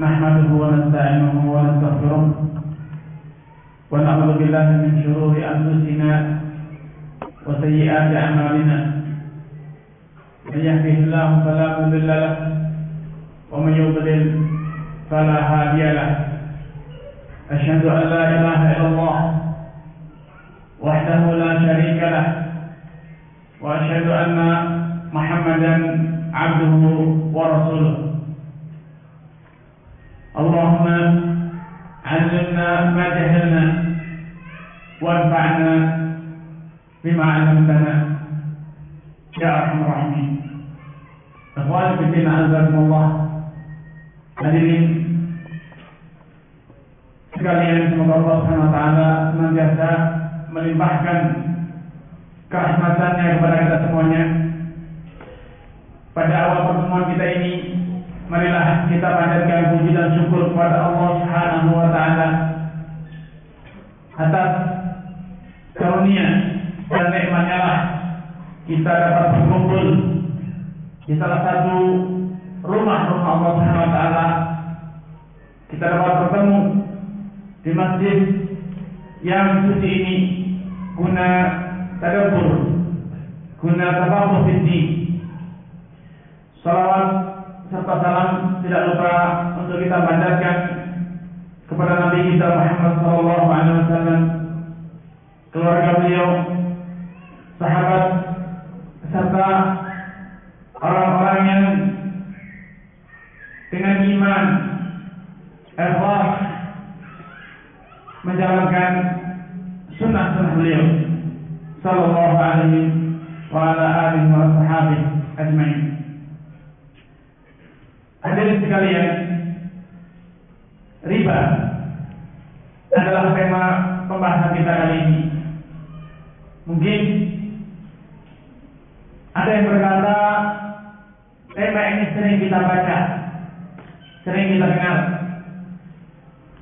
نحمده ونستعينه ونستغفره. ونعوذ بالله من شرور أنفسنا وسيئات أعمالنا. من يهده الله فلا مضل له ومن يضلل فلا هادي له. أشهد أن لا إله إلا الله وحده لا شريك له وأشهد أن محمدا عبده ورسوله. اللهم علمنا ما جهلنا وانفعنا بما علمتنا يا أرحم الراحمين إخواني في الدين أعزكم الله hadirin sekalian semoga Allah Subhanahu wa taala senantiasa melimpahkan kerahmatannya kepada kita semuanya. Pada awal pertemuan kita ini, marilah kita panjatkan puji dan syukur kepada Allah Subhanahu wa taala atas karunia dan nikmatnya lah kita dapat berkumpul di salah satu rumah-rumah Allah Subhanahu wa taala. Kita dapat bertemu di masjid yang suci ini guna tadabbur, guna tafakuh fiddin. Salawat serta salam tidak lupa untuk kita panjatkan kepada Nabi kita Muhammad sallallahu alaihi wasallam, keluarga beliau, sahabat serta orang-orang yang dengan iman, ikhlas menjalankan sunnah-sunnah beliau sallallahu alaihi wa ala alihi wa. Hadirin sekalian, riba adalah tema pembahasan kita kali ini. Mungkin ada yang berkata tema ini sering kita baca, sering kita dengar,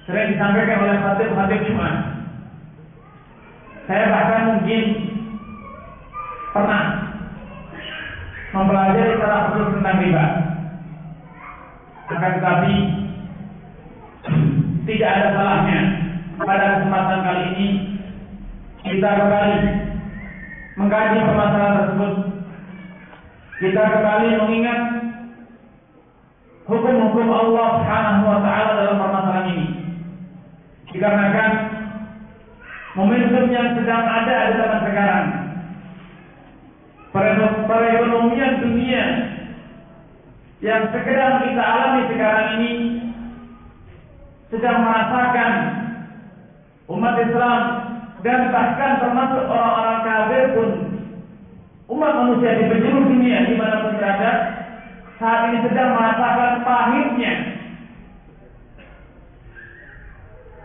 sering disampaikan oleh khatib-khatib Jumat. Saya bahkan mungkin pernah mempelajari secara khusus tentang riba. Akan tetapi tidak ada salahnya pada kesempatan kali ini kita kembali mengkaji permasalahan tersebut. Kita kembali mengingat hukum-hukum Allah Subhanahu wa taala dalam permasalahan ini. Dikarenakan momentum yang sedang ada di zaman sekarang. Perekonomian dunia yang sedang kita alami sekarang ini sedang merasakan umat Islam dan bahkan termasuk orang-orang kafir pun umat manusia di penjuru dunia di mana pun berada saat ini sedang merasakan pahitnya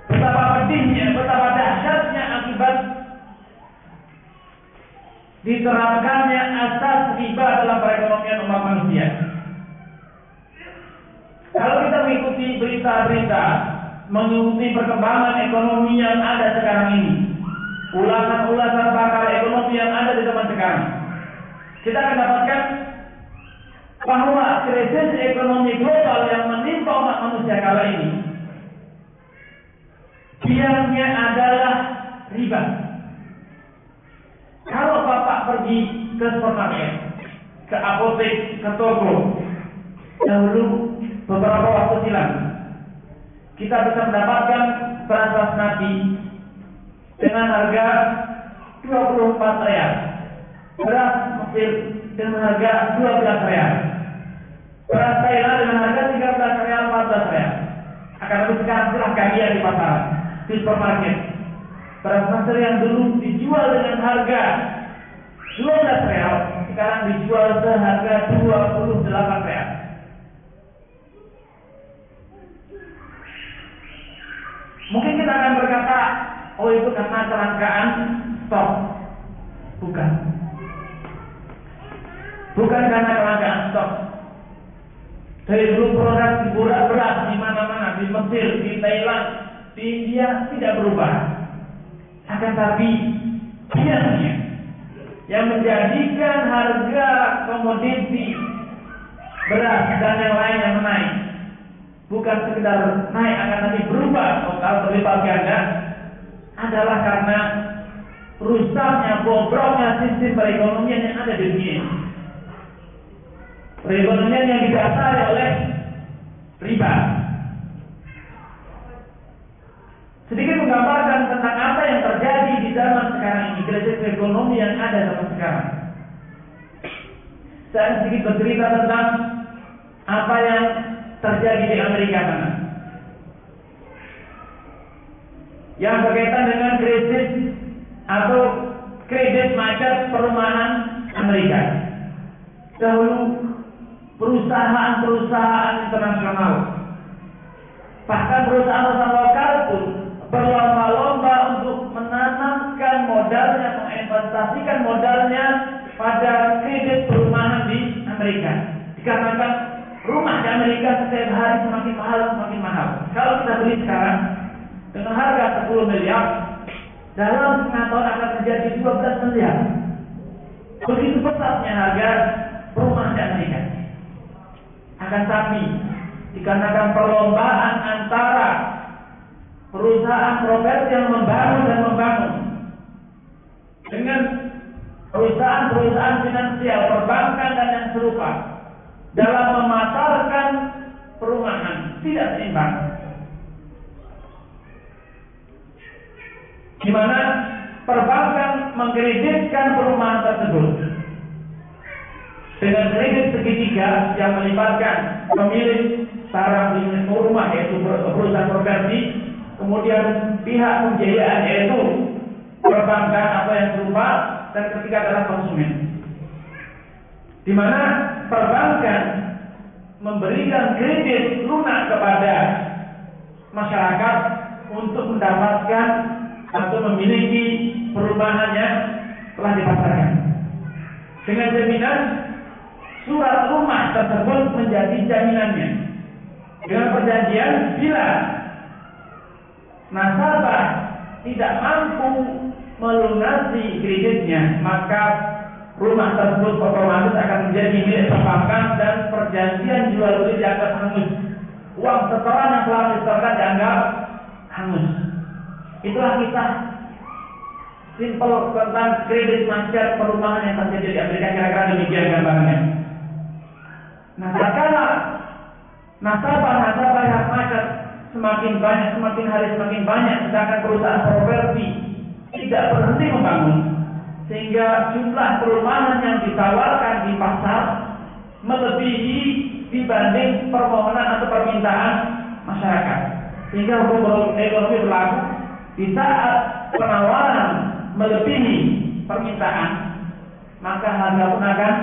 betapa pedihnya, betapa dahsyatnya akibat diterapkannya asas riba dalam perekonomian umat manusia. Kalau kita mengikuti berita-berita, mengikuti perkembangan ekonomi yang ada sekarang ini, ulasan-ulasan pakar ekonomi yang ada di zaman sekarang, kita akan dapatkan bahwa krisis ekonomi global yang menimpa umat manusia kala ini biangnya adalah riba. Kalau bapak pergi ke supermarket, ke apotek, ke toko, dahulu beberapa waktu silam, kita bisa mendapatkan beras basmati dengan harga 24 real. Beras Mesir dengan harga 12 real. Beras Thailand dengan harga 13 real 14 sekarang silahkan lihat di pasar, di supermarket. Beras masker yang dulu dijual dengan harga 12 real, sekarang dijual seharga 28 real. Mungkin kita akan berkata, oh itu karena kelangkaan stok. Bukan. Bukan karena kelangkaan stok. Dari dulu produk diburak berat di mana-mana, di Mesir, di Thailand, di India tidak berubah. Akan tapi biasanya yang menjadikan harga komoditi beras dan yang lainnya menaik bukan sekedar naik akan tapi berubah total berlipat ganda adalah karena rusaknya bobroknya sistem perekonomian yang ada di dunia. Perekonomian yang didasari oleh riba. Sedikit menggambarkan tentang apa yang terjadi di zaman sekarang ini, krisis ekonomi yang ada zaman sekarang. Saya sedikit bercerita tentang apa yang terjadi di Amerika sana. Yang berkaitan dengan krisis atau kredit macet perumahan Amerika. Dahulu perusahaan-perusahaan internasional bahkan perusahaan-perusahaan lokal pun berlomba-lomba untuk menanamkan modalnya, menginvestasikan modalnya pada kredit perumahan di Amerika. Dikarenakan Amerika setiap hari semakin mahal, semakin mahal. Kalau kita beli sekarang dengan harga 10 miliar, dalam setengah tahun akan menjadi 12 miliar. Begitu pesatnya harga rumah di Amerika. Akan tapi dikarenakan perlombaan antara perusahaan properti yang membangun dan membangun dengan perusahaan-perusahaan finansial, perbankan dan yang serupa dalam memasarkan perumahan tidak seimbang. Di mana perbankan mengkreditkan perumahan tersebut dengan kredit segitiga yang melibatkan pemilik barang rumah yaitu perusahaan properti kemudian pihak pembiayaan yaitu perbankan atau yang serupa dan ketiga adalah konsumen. Di mana perbankan memberikan kredit lunak kepada masyarakat untuk mendapatkan atau memiliki perumahan yang telah dipasarkan. Dengan jaminan surat rumah tersebut menjadi jaminannya. Dengan perjanjian bila nasabah tidak mampu melunasi kreditnya, maka rumah tersebut otomatis akan menjadi milik perbankan dan perjanjian jual beli dianggap hangus. Uang setoran yang telah disetorkan dianggap hangus. Itulah kisah simpel tentang kredit macet perumahan yang terjadi di Amerika kira-kira demikian gambarnya. Nah, sekarang nasabah-nasabah yang macet semakin banyak, semakin hari semakin banyak, sedangkan perusahaan properti tidak berhenti membangun, sehingga jumlah perumahan yang ditawarkan di pasar melebihi dibanding permohonan atau permintaan masyarakat. Sehingga hukum ekonomi berlaku di saat penawaran melebihi permintaan, maka harga pun akan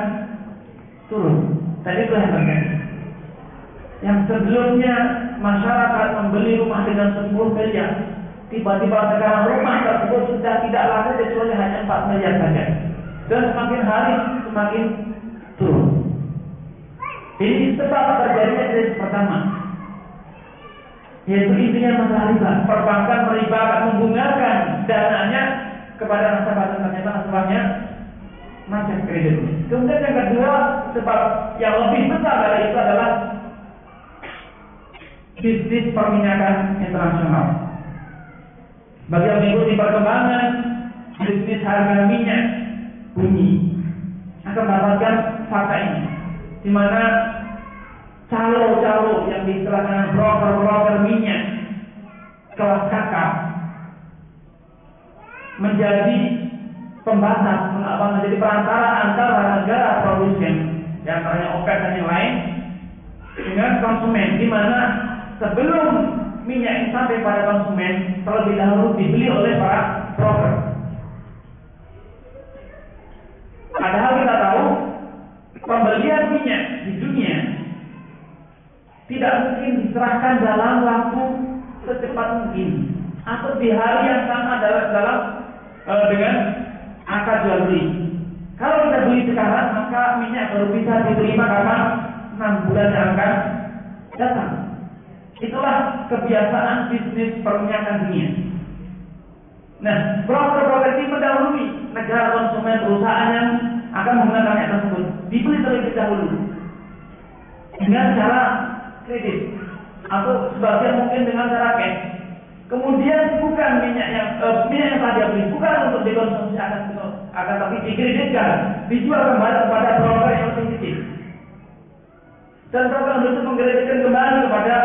turun. Tadi itu yang terjadi. Yang sebelumnya masyarakat membeli rumah dengan 10 miliar, tiba-tiba sekarang rumah tersebut sudah tidak laku kecuali hanya 4 miliar saja. Dan semakin hari semakin turun. Ini sebab terjadinya krisis pertama. Yaitu intinya masalah riba. Perbankan meribakan, membungakan dananya kepada nasabah dan ternyata nasabahnya macet kreditnya. Kemudian yang kedua, sebab yang lebih besar dari itu adalah bisnis perminyakan internasional. Bagi yang mengikuti perkembangan bisnis harga minyak bumi akan mendapatkan fakta ini, di mana calo-calo yang diistilahkan broker-broker minyak kelas kakap menjadi pembatas, menjadi perantara antara negara produsen, yang antaranya OPEC dan yang lain, dengan konsumen, di mana sebelum minyak ini sampai pada konsumen terlebih dahulu dibeli oleh para broker. Padahal kita tahu pembelian minyak di dunia tidak mungkin diserahkan dalam waktu secepat mungkin atau di hari yang sama dalam, dalam uh, dengan akad jual beli. Kalau kita beli sekarang maka minyak baru bisa diterima kapan enam bulan yang akan datang. Itulah kebiasaan bisnis perminyakan dunia. Nah, broker-broker ini mendahului negara konsumen perusahaan yang akan menggunakan minyak tersebut dibeli terlebih dahulu dengan cara kredit atau sebagian mungkin dengan cara cash. Kemudian bukan minyak yang uh, minyak yang tadi beli bukan untuk dikonsumsi akan akan tapi dikreditkan dijual kembali kepada broker yang lebih kecil. Dan broker itu mengkreditkan kembali kepada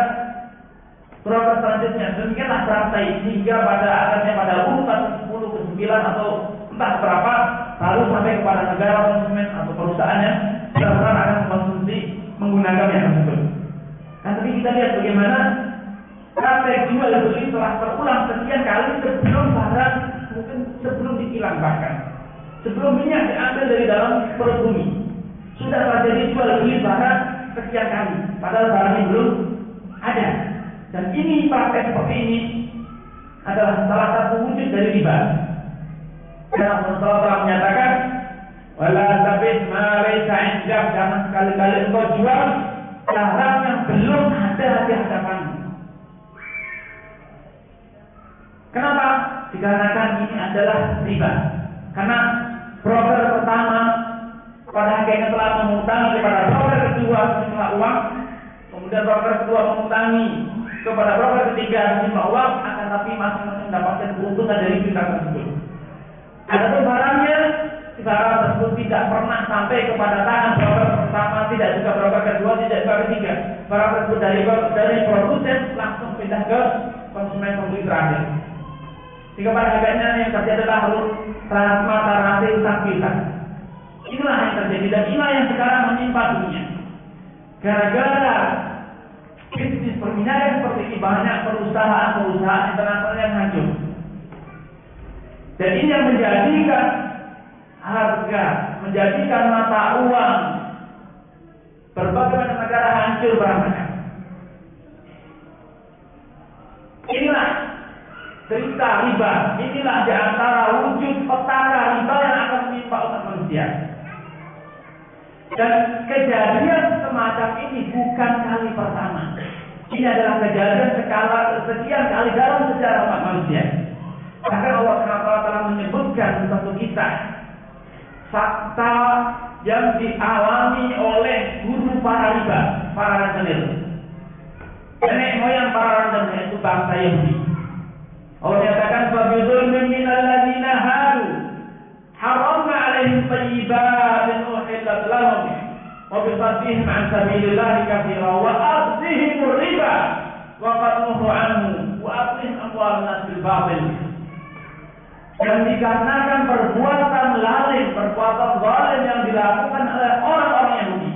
broker selanjutnya. Demikianlah berantai hingga pada akhirnya pada urutan 10 ke 9 atau entah berapa lalu sampai kepada negara konsumen atau perusahaannya benar-benar akan mengkonsumsi menggunakan yang tersebut. Nah, tapi kita lihat bagaimana praktek jual beli telah terulang sekian kali sebelum barang mungkin sebelum dikilang bahkan. Sebelum minyak diambil dari dalam perut bumi. Sudah terjadi jual beli barang sekian kali. Padahal barangnya belum ada dan ini praktek seperti ini adalah salah satu wujud dari riba karena Allah telah menyatakan wala tabid ma laysa jangan sekali-kali engkau jual barang yang belum ada di hadapanmu Kenapa? Dikarenakan ini adalah riba. Karena broker pertama pada akhirnya telah mengutangi kepada broker kedua sejumlah uang, kemudian broker kedua mengutangi kepada broker ketiga sejumlah uang, akan tapi masing-masing mendapatkan keuntungan dari kita tersebut. Ada barangnya, barang tersebut tidak pernah sampai kepada tangan broker pertama, tidak juga broker kedua, tidak juga ketiga. Barang tersebut dari dari produsen langsung pindah ke konsumen pembeli terakhir. Jika pada akhirnya yang terjadi adalah plasma tarasin kita. Inilah yang terjadi dan inilah yang sekarang menimpa dunia. Gara-gara bisnis perminyakan seperti ini banyak perusahaan-perusahaan internasional yang hancur. Dan ini yang menjadikan harga, menjadikan mata uang berbagai negara hancur berantakan. Inilah cerita riba. Inilah di antara wujud petaka riba yang akan menimpa umat manusia. Dan kejadian semacam ini bukan kali pertama. Ini adalah kejadian skala sekian kali dalam sejarah umat manusia. Bahkan Allah SWT menyebutkan satu kisah fakta yang dialami oleh guru para riba, para rentenir. Nenek moyang para rentenir itu bangsa Yahudi. Allah nyatakan fabidulmin min alladzina hadu haramna alaihim tayyibatin uhillat lahum sabilillahi katsira wa akhdihim riba. Wa qadnuhu anhu wa akhdihim amwal nas bil batil. Dan dikarenakan perbuatan lalim, perbuatan zalim yang dilakukan oleh orang-orang Yahudi.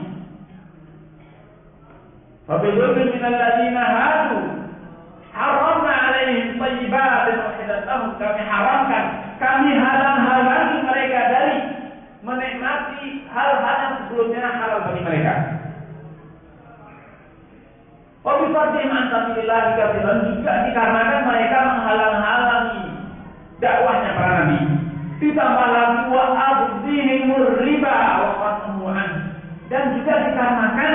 Fabidulmin min alladzina hadu haramna alaihim wahidatahum kami haramkan. Kami halang-halangi hal-hal yang sebelumnya halal bagi mereka Wabifatim antabilillah kafiran juga dikarenakan mereka menghalang-halangi dakwahnya para nabi. Ditambah lagi wa abdihimur riba wa Dan juga dikarenakan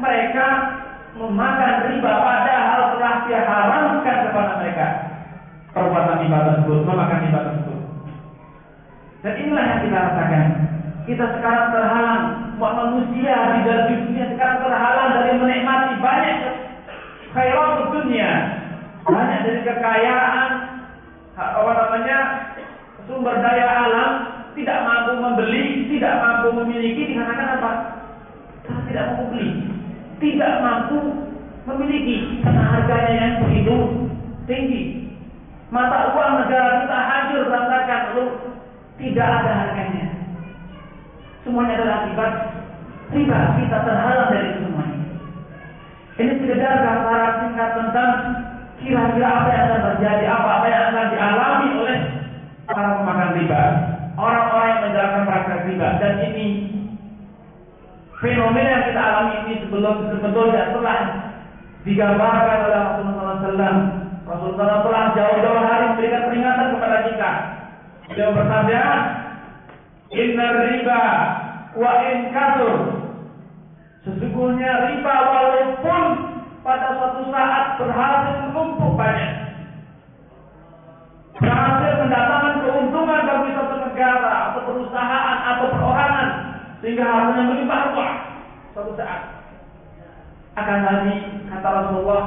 mereka memakan riba padahal telah diharamkan kepada mereka perbuatan riba tersebut, memakan riba tersebut. Dan inilah yang kita rasakan. Kita sekarang terhalang, manusia di dalam dunia sekarang terhalang dari menikmati banyak khairat dunia, banyak dari kekayaan, apa namanya? Sumber daya alam tidak mampu membeli, tidak mampu memiliki. Dikarenakan apa? Tidak mampu beli. Tidak mampu memiliki. Karena harganya yang begitu tinggi. Mata uang negara kita hancur berantakan. Lalu tidak ada harganya. Semuanya adalah akibat riba kita terhalang dari semuanya. Ini sekedar gambaran singkat tentang kira terjadi apa-apa yang akan dialami oleh para pemakan riba, orang-orang yang menjalankan praktek riba dan ini fenomena yang kita alami ini sebelum sebetulnya telah digambarkan oleh Rasulullah SAW. Rasulullah telah jauh-jauh hari memberikan peringatan kepada kita. Beliau bersabda, Inna riba wa in kasur. Sesungguhnya riba walaupun pada suatu saat berhasil menumpuk banyak. Berhasil mendatangkan keuntungan bagi suatu negara atau perusahaan atau perorangan sehingga harusnya melimpah ruah suatu saat. Akan tadi kata Rasulullah,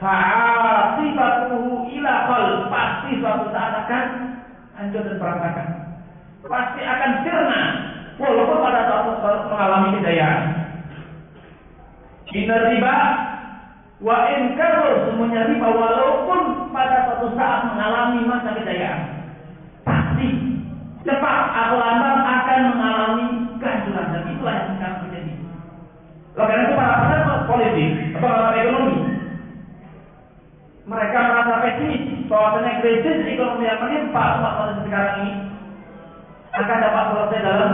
fa'atibatuhu ila pasti suatu saat akan hancur dan berantakan. Pasti akan sirna walaupun pada saat mengalami kejayaan. Inna riba wa in semuanya riba walaupun pada suatu saat mengalami masa kejayaan. Pasti cepat atau lambat akan mengalami kehancuran dan itulah yang sekarang terjadi. Oleh karena itu para pengamat politik pengamat ekonomi mereka merasa pesimis bahwasanya krisis ekonomi yang menimpa umat manusia sekarang ini akan dapat selesai dalam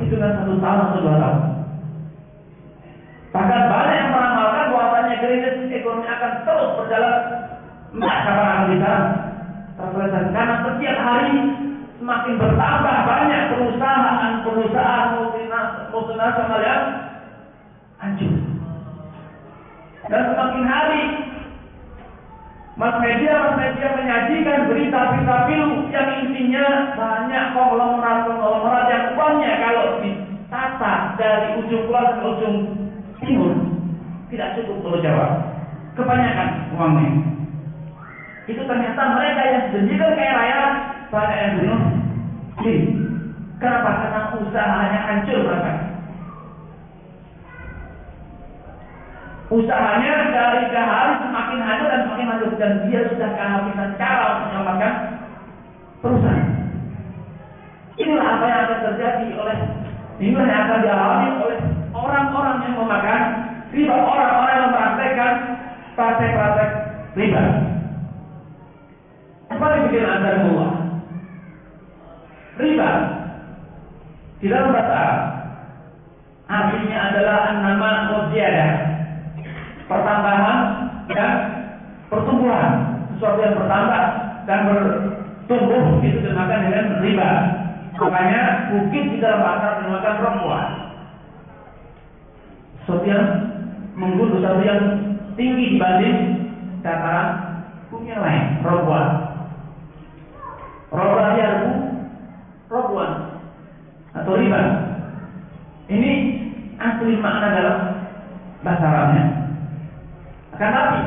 hitungan satu tahun atau dua tahun. Bahkan banyak yang meramalkan bahwasanya krisis ekonomi akan terus berjalan Enggak kapan akan bisa terselesaikan karena setiap hari semakin bertambah banyak perusahaan-perusahaan multinasional yang hancur. Dan semakin hari Mas media, mas media menyajikan berita-berita pilu yang intinya banyak konglomerat-konglomerat yang uangnya kalau ditata dari ujung pulau ke ujung timur tidak cukup Pulau Jawa. Kebanyakan uangnya. Itu ternyata mereka yang janjikan kaya raya banyak yang bunuh. Kenapa? Karena usahanya hancur mereka. Usahanya dari ke hari semakin hancur dan semakin hancur dan dia sudah kehabisan cara untuk menyelamatkan perusahaan. Inilah apa yang akan terjadi oleh inilah yang akan dialami oleh orang-orang yang memakan riba, orang-orang yang mempraktekkan praktek-praktek riba. Apa yang bikin anda Allah? Riba di dalam bahasa artinya adalah nama muziyadah pertambahan dan pertumbuhan. Sesuatu yang bertambah dan bertumbuh itu dinamakan dengan riba. Makanya bukit di dalam Arab dinamakan perempuan. Sesuatu yang menggunung sesuatu yang tinggi dibanding dataran bumi yang lain perempuan. Roba yarbu robuan atau riba. Ini asli makna dalam bahasa Arabnya. Tapi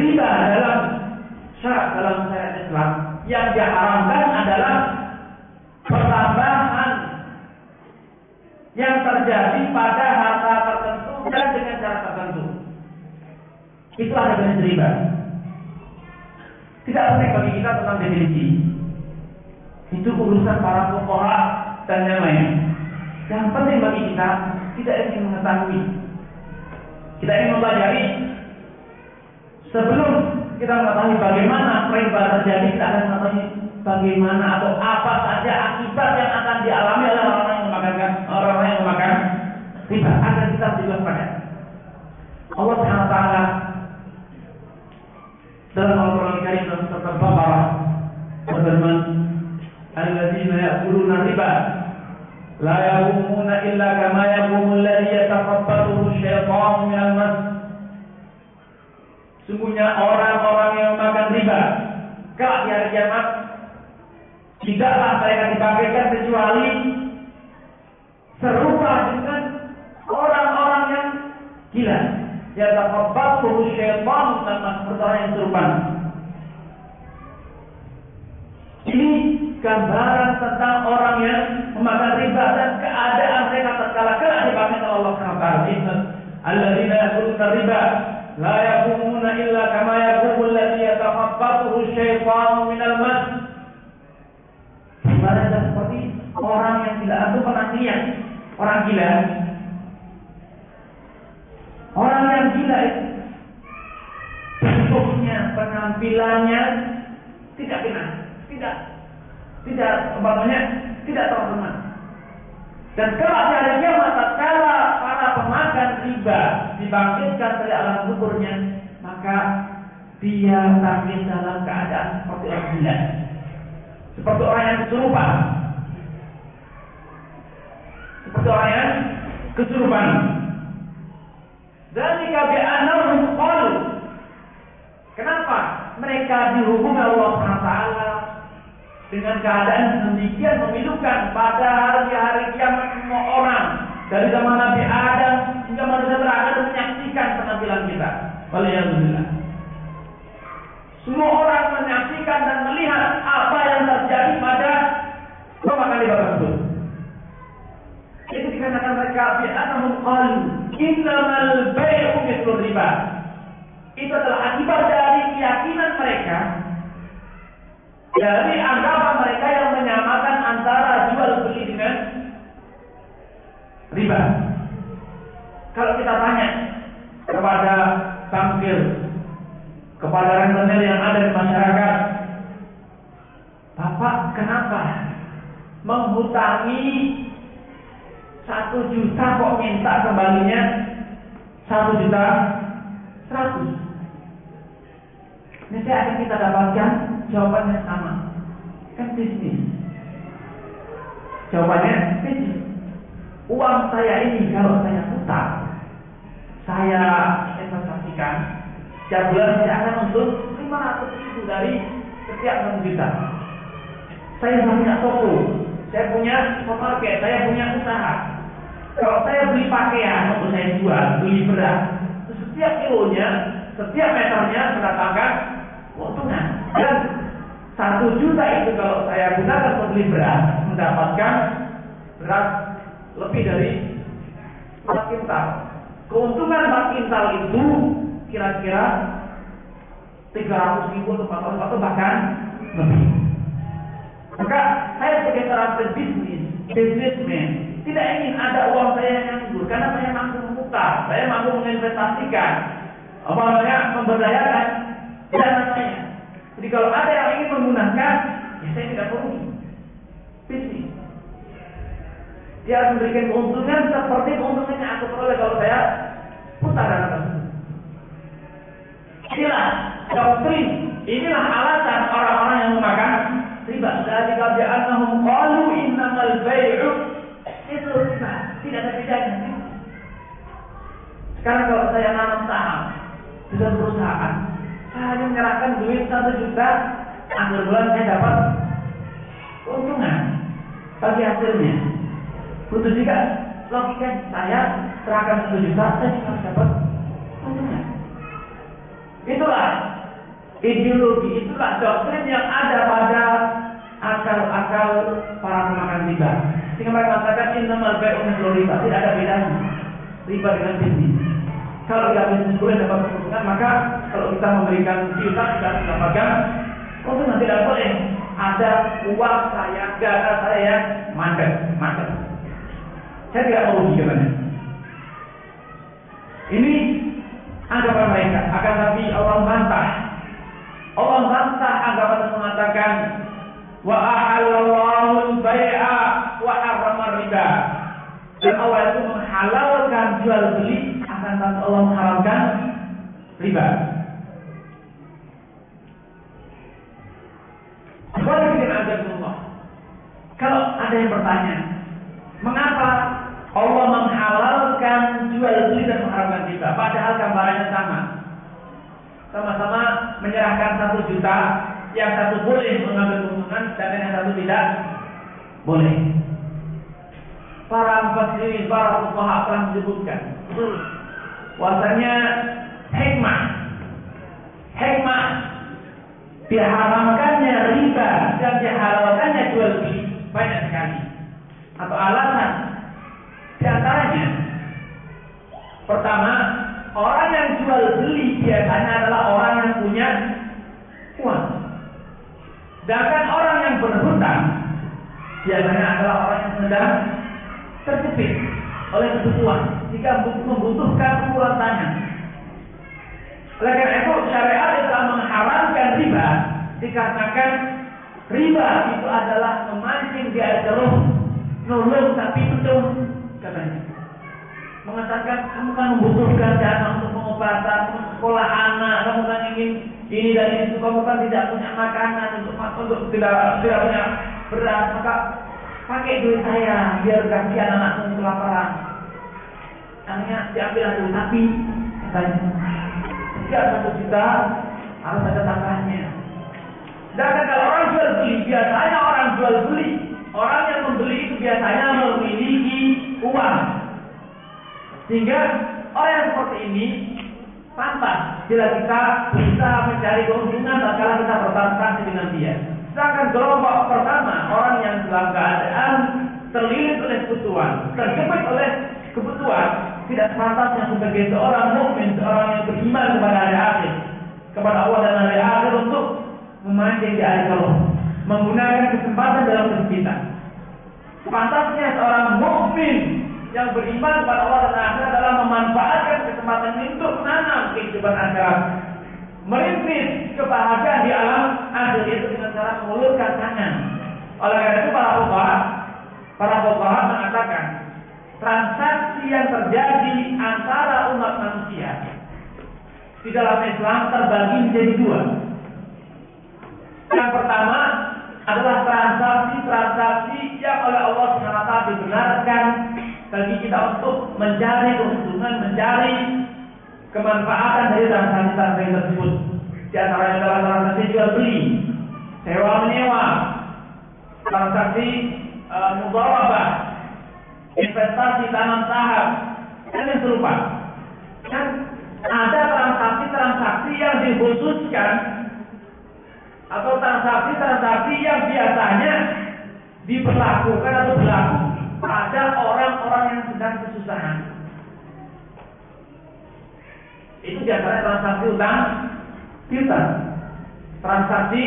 riba dalam syarat dalam syariat Islam yang diharamkan adalah pertambahan yang terjadi pada harta tertentu dan dengan cara tertentu. Itu ada jenis riba. Tidak penting bagi kita tentang definisi. Itu urusan para fuqaha dan yang lain. Yang penting bagi kita, kita ingin mengetahui. Kita ingin mempelajari Sebelum kita mengetahui bagaimana peribahasa terjadi, kita akan mengetahui bagaimana atau apa saja akibat yang akan dialami oleh orang yang memakan orang yang memakan riba. Agar kita juga pada Allah Taala dalam Al-Quran Karim dalam surat Al-Baqarah berfirman, "Alladzina ya'kuluna riba la yaqumuna illa kama yaqumul alladhi yataqabbaluhu asy-syaitanu minal mas." Sungguhnya orang-orang yang makan riba kelak di hari kiamat tidaklah mereka dibangkitkan kecuali serupa dengan orang-orang yang gila. Yatakabbathu syaitan dan mas yang serupa. Ini gambaran tentang orang yang memakan riba dan keadaan mereka tatkala kelak dibangkitkan Allah Subhanahu wa taala. Alladzina yakuluna riba la yaqumuna illa kama yaqumu alladhi yatakhabbathu syaitanu minal mas. Ibaratnya seperti orang yang tidak aku pernah lihat orang gila. Orang yang gila itu bentuknya, penampilannya tidak kena, tidak tidak umpamanya tidak terkena. Dan kelak di kiamat para pemakan riba dibangkitkan dari alam kuburnya, maka dia bangkit dalam keadaan seperti orang gila. Seperti orang yang kesurupan. Seperti orang yang kesurupan. Dan jika bi'annahum qalu Kenapa? Mereka dihubungi Allah SWT dengan keadaan demikian memilukan pada hari-hari kiamat semua orang dari zaman Nabi Adam hingga manusia terakhir menyaksikan penampilan kita. Alhamdulillah. Semua orang menyaksikan dan melihat apa yang terjadi pada pemakan riba tersebut. Itu dikarenakan mereka bi'anahum qalu innamal bai'u mithlu riba. Itu adalah akibat dari keyakinan mereka dari anggapan mereka yang menyamakan antara jual beli dengan riba. Kalau kita tanya kepada tampil kepada rentenir yang ada di masyarakat, Bapak kenapa menghutangi satu juta kok minta kembalinya satu juta seratus? Nanti akan kita dapatkan jawabannya sama. Kan bisnis. Jawabannya bisnis. Uang saya ini kalau saya putar, saya investasikan, setiap bulan saya akan untung 500 ribu dari setiap 6 juta. Saya punya toko, saya punya supermarket, saya punya usaha. Kalau saya beli pakaian untuk saya jual, beli beras, setiap kilonya, setiap meternya mendatangkan keuntungan. Dan satu juta itu kalau saya gunakan untuk beli beras, mendapatkan beras lebih dari 4 kintal. Keuntungan 4 kintal itu kira-kira 300 ribu atau 400 atau bahkan lebih. Maka saya sebagai seorang pebisnis, businessman, tidak ingin ada uang saya yang nganggur karena saya mampu memutar, saya mampu menginvestasikan, apa namanya memberdayakan dana saya. Jadi kalau ada yang ingin menggunakan, ya saya tidak perlu bisnis. Dia harus memberikan keuntungan seperti keuntungan yang aku peroleh kalau saya putar dana tersebut. Inilah doktrin, inilah alasan orang-orang yang memakan riba. Dari kajianahum qalu innamal bai'u itu riba, tidak ada bedanya. Sekarang kalau saya nanam saham dengan perusahaan, saya menyerahkan duit satu juta, akhir bulan saya dapat keuntungan bagi hasilnya. Betul juga logika saya serahkan satu juta, saya cuma dapat keuntungan. Itulah ideologi, itulah doktrin yang ada pada akal-akal para pemakan riba. Sehingga mereka mengatakan innamal bai'u mithlu riba, tidak ada bedanya riba dengan bisnis. Kalau kita bisnis boleh dapat keuntungan, maka kalau kita memberikan juta kita mendapatkan keuntungan tidak boleh. Ada uang saya, dana saya mandek, mandek. Saya tidak mau rugi Ini anggapan mereka. Akan tapi Allah bantah. Allah bantah anggapan mengatakan wa ahallallahu al-bai'a wa harrama riba. Dan Allah itu menghalalkan jual beli akan tapi Allah mengharamkan riba. Kalau ada yang bertanya, mengapa Allah menghalalkan jual beli dan mengharamkan riba? Padahal gambarannya sama. Sama-sama menyerahkan satu juta, yang satu boleh mengambil keuntungan, dan yang satu tidak boleh. Para mufassirin, para fuqaha telah menyebutkan bahwasanya hikmah hikmah diharamkannya riba dan dihalalkannya jual beli banyak sekali. Atau alasan di antaranya pertama orang yang jual beli biasanya adalah orang yang punya uang. Sedangkan orang yang berhutang biasanya adalah orang yang sedang terjepit oleh kebutuhan jika membutuhkan tangan. Oleh karena itu syariat Islam mengharamkan riba dikarenakan riba itu adalah memancing di air keruh, tapi betul katanya. Mengatakan kamu kan membutuhkan dana untuk pengobatan, untuk sekolah anak, kamu kan ingin ini dan itu, kamu kan tidak punya makanan untuk untuk tidak tidak punya beras, maka pakai duit saya biar kasihan anakmu kelaparan. Akhirnya diambil duit tapi katanya setiap satu juta harus ada tambahnya. Dan kalau orang jual beli, biasanya orang jual beli, orang yang membeli itu biasanya memiliki uang. Sehingga orang yang seperti ini pantas bila kita bisa mencari keuntungan kalau kita bertransaksi dengan dia. Sedangkan kelompok pertama orang yang dalam keadaan terlilit oleh kebutuhan, terjepit oleh kebutuhan, tidak sepantasnya sebagai seorang mukmin, seorang yang beriman kepada hari akhir, kepada Allah dan hari akhir untuk memancing di air menggunakan kesempatan dalam kesempitan. Sepantasnya seorang mukmin yang beriman kepada Allah dan akhir adalah memanfaatkan kesempatan ini untuk menanam kehidupan akhirat. Merintis kebahagiaan di alam akhir itu dengan cara mengulurkan tangan. Oleh karena itu para fuqaha para fuqaha mengatakan transaksi yang terjadi antara umat manusia di dalam Islam terbagi menjadi dua. Yang pertama adalah transaksi-transaksi yang oleh Allah SWT dibenarkan bagi kita untuk mencari keuntungan, mencari kemanfaatan dari transaksi-transaksi tersebut. Di antaranya adalah transaksi jual beli, sewa menyewa, transaksi uh, mudharabah, investasi tanam saham, dan yang serupa. Dan ada transaksi-transaksi yang dikhususkan atau transaksi-transaksi yang biasanya diperlakukan atau berlaku pada orang-orang yang sedang kesusahan. Itu biasanya transaksi utang piutang, transaksi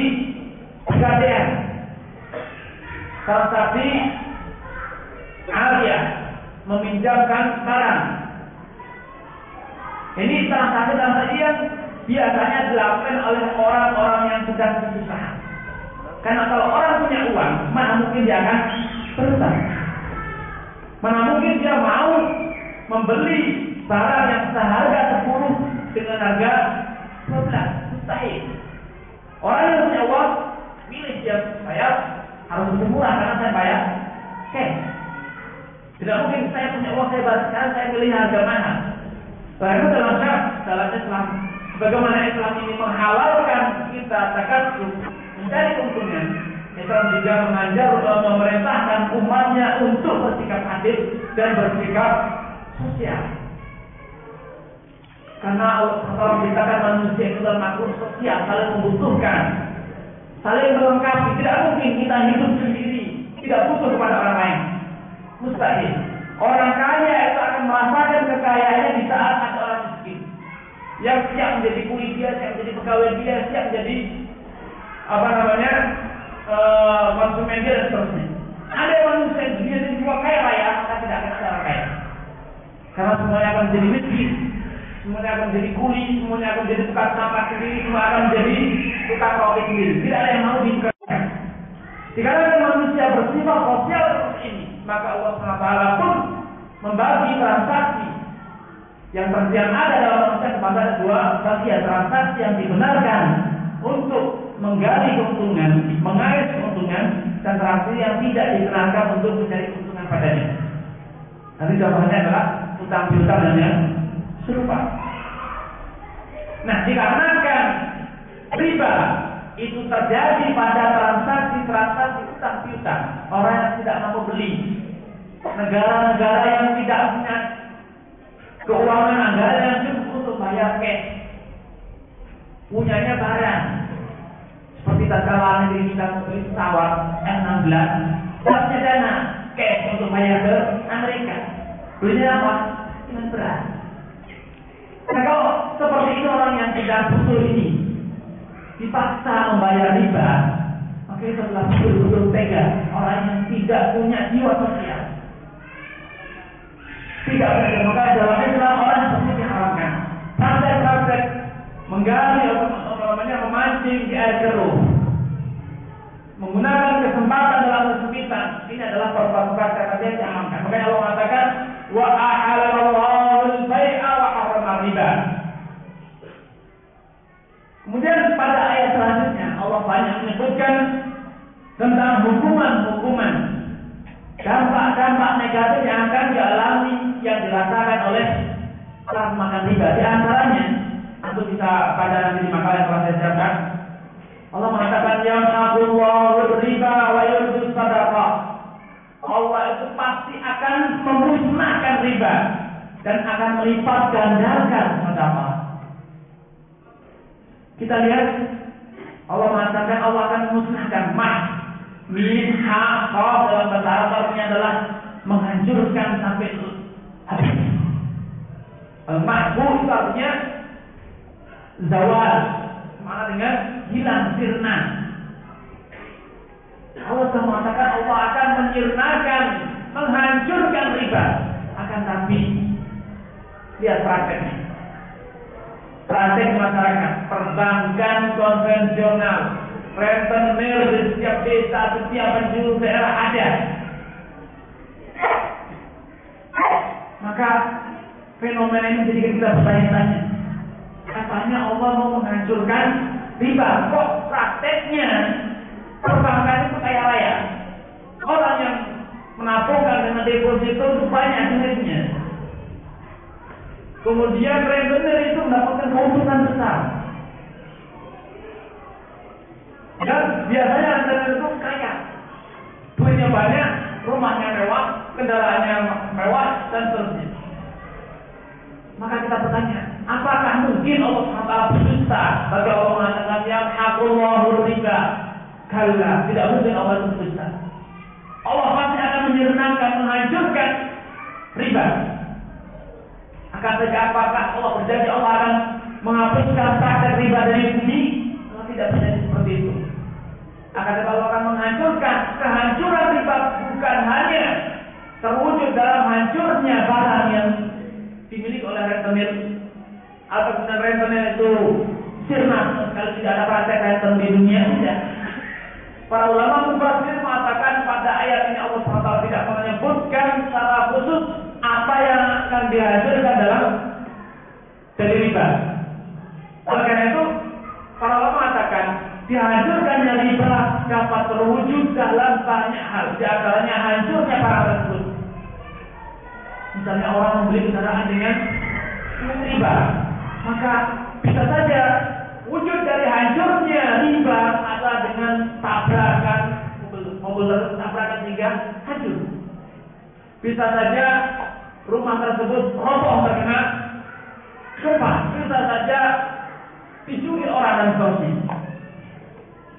pegadaian, transaksi alia, meminjamkan barang. Ini transaksi-transaksi yang biasanya dilakukan oleh orang-orang yang sedang kesusahan. Karena kalau orang punya uang, mana mungkin dia akan berutang. Mana mungkin dia mau membeli barang yang seharga 10 dengan harga 12. Mustahil. Orang yang punya uang, pilih dia saya harus lebih murah karena saya bayar cash. Tidak mungkin saya punya uang saya bayar sekarang saya pilih harga mahal. Karena dalam dalam Islam Bagaimana Islam ini menghalalkan kita takasub mencari keuntungan. Islam juga mengajar memerintahkan umatnya untuk bersikap adil dan bersikap sosial. Karena Allah menciptakan manusia itu adalah makhluk sosial, saling membutuhkan, saling melengkapi. Tidak mungkin kita hidup sendiri, tidak butuh kepada orang lain. Mustahil. Orang kaya itu akan merasakan kekayaannya di saat ada orang miskin yang siap menjadi kuli dia, siap menjadi pegawai dia, siap menjadi apa namanya uh, konsumen dia dan seterusnya. Ada manusia yang dunia ini juga kaya raya, maka tidak akan orang kaya. Karena semuanya akan menjadi miskin, semuanya akan menjadi kuli, semuanya akan menjadi tukang sampah sendiri, semua akan menjadi tukang roti sendiri. Tidak ada yang mau dikerjakan. Dikarenakan manusia bersifat sosial seperti ini, maka Allah SWT pun membagi transaksi yang yang ada dalam manusia kepada dua bagian transaksi yang dibenarkan untuk menggali keuntungan, mengais keuntungan, dan transaksi yang tidak dibenarkan untuk mencari keuntungan padanya. Nanti jawabannya adalah utang piutang dan yang serupa. Nah, dikarenakan riba itu terjadi pada transaksi-transaksi utang piutang, orang yang tidak mampu beli, negara-negara yang tidak punya keuangan anggaran yang cukup untuk bayar cash. Punyanya barang. Seperti tatkala negeri kita pesawat F-16, tidak punya dana cash untuk bayar ke Amerika. Belinya apa? Dengan beras. Nah kalau seperti itu orang yang tidak butuh ini dipaksa membayar riba, maka itu adalah betul-betul tega orang yang tidak punya jiwa sosial. Tidak ada maka dalam Islam orang seperti diharamkan. Praktek-praktek menggali atau namanya memancing di air keruh. Menggunakan kesempatan dalam kesempitan. Ini adalah perbuatan karena dia diharamkan makanya Allah mengatakan wa ahalallahu al-bai'a wa harrama kemudian pada ayat selanjutnya Allah banyak menyebutkan tentang hukuman-hukuman dampak-dampak negatif yang akan dialami yang dirasakan oleh orang makan riba. Di antaranya aku bisa pada nanti di makalah yang telah saya siapkan. Allah mengatakan yang Allahu riba wa yurdu sadaqah. Allah itu pasti akan memusnahkan riba dan akan melipat gandakan sedekah. Kita lihat Allah mengatakan Allah akan memusnahkan mah min ha dalam bahasa Arab artinya adalah menghancurkan sampai habis. Al-mahbu artinya zawal. Mana dengan hilang sirna. Allah telah mengatakan Allah akan menyirnakan, menghancurkan riba. Akan tapi lihat prakteknya. Praktek masyarakat, perbankan konvensional, rentenir di setiap desa, setiap penjuru daerah ada. Maka fenomena ini menjadikan kita bertanya-tanya. Katanya Allah mau menghancurkan riba. Kok prakteknya perbankan itu kaya raya? Orang yang menabungkan dengan deposito itu banyak duitnya. Kemudian rentenir itu mendapatkan keuntungan besar. Dan biasanya rentenir itu kaya. Duitnya banyak, rumahnya mewah, kendaraannya mewah, dan seterusnya. Maka kita bertanya, apakah mungkin Allah SWT berdusta bagi Allah mengatakan yang hakullahu riba? Kalla, tidak mungkin Allah berdusta. Allah pasti akan menyirnakan, menghancurkan riba. Akan tetapi apakah Allah berjanji Allah akan menghapuskan praktek riba dari bumi? Allah tidak berjanji seperti itu. Akan tetapi Allah akan menghancurkan kehancuran riba bukan hanya terwujud dalam hancurnya barang yang dimiliki oleh rentenir atau kemudian rentenir itu sirna kalau tidak ada praktek renten di dunia tidak. Para ulama mufasir mengatakan pada ayat ini Allah SWT tidak menyebutkan secara khusus apa yang akan dihasilkan dalam dari riba. Oleh karena itu, para ulama mengatakan dihancurkannya riba dapat terwujud dalam banyak hal. Di antaranya hancurnya para tersebut. Misalnya orang membeli kendaraan dengan riba, maka bisa saja wujud dari hancurnya riba adalah dengan tabrakan mobil, tabrakan sehingga hancur. Bisa saja rumah tersebut roboh terkena gempa. Bisa saja dicuri orang dan seterusnya.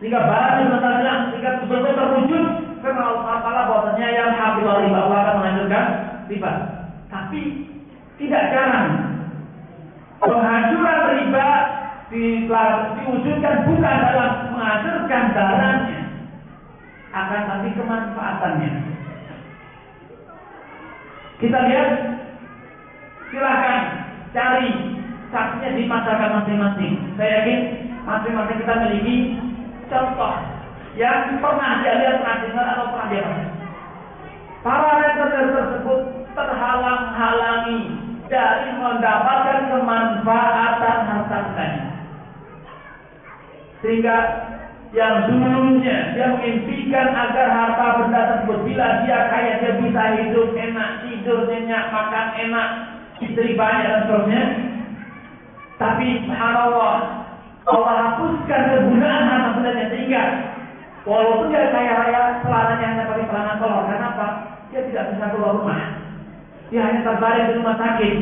Sehingga barang yang hilang, sehingga betul-betul terwujud karena Allah Taala bahwasanya yang hafilah riba Allah akan menghancurkan riba. Tapi tidak jarang penghancuran riba diwujudkan bukan dalam menghancurkan barangnya, akan tapi kemanfaatannya. Kita lihat, silahkan cari saksinya di masyarakat masing-masing. Saya yakin masing-masing kita memiliki contoh yang pernah dia lihat, pernah dengar atau pernah dia. Para rentenir tersebut terhalang-halangi dari mendapatkan kemanfaatan harta tadi. Sehingga yang dulunya dia mengimpikan agar harta benda tersebut bila dia kaya dia bisa hidup enak, tidur nyenyak, makan enak, istri banyak dan seterusnya. Tapi subhanallah Allah hapuskan kegunaan harta bendanya sehingga walaupun dia kaya raya, celananya hanya pakai celana kolor. Kenapa? Dia tidak bisa keluar rumah. Dia hanya terbaring di rumah sakit.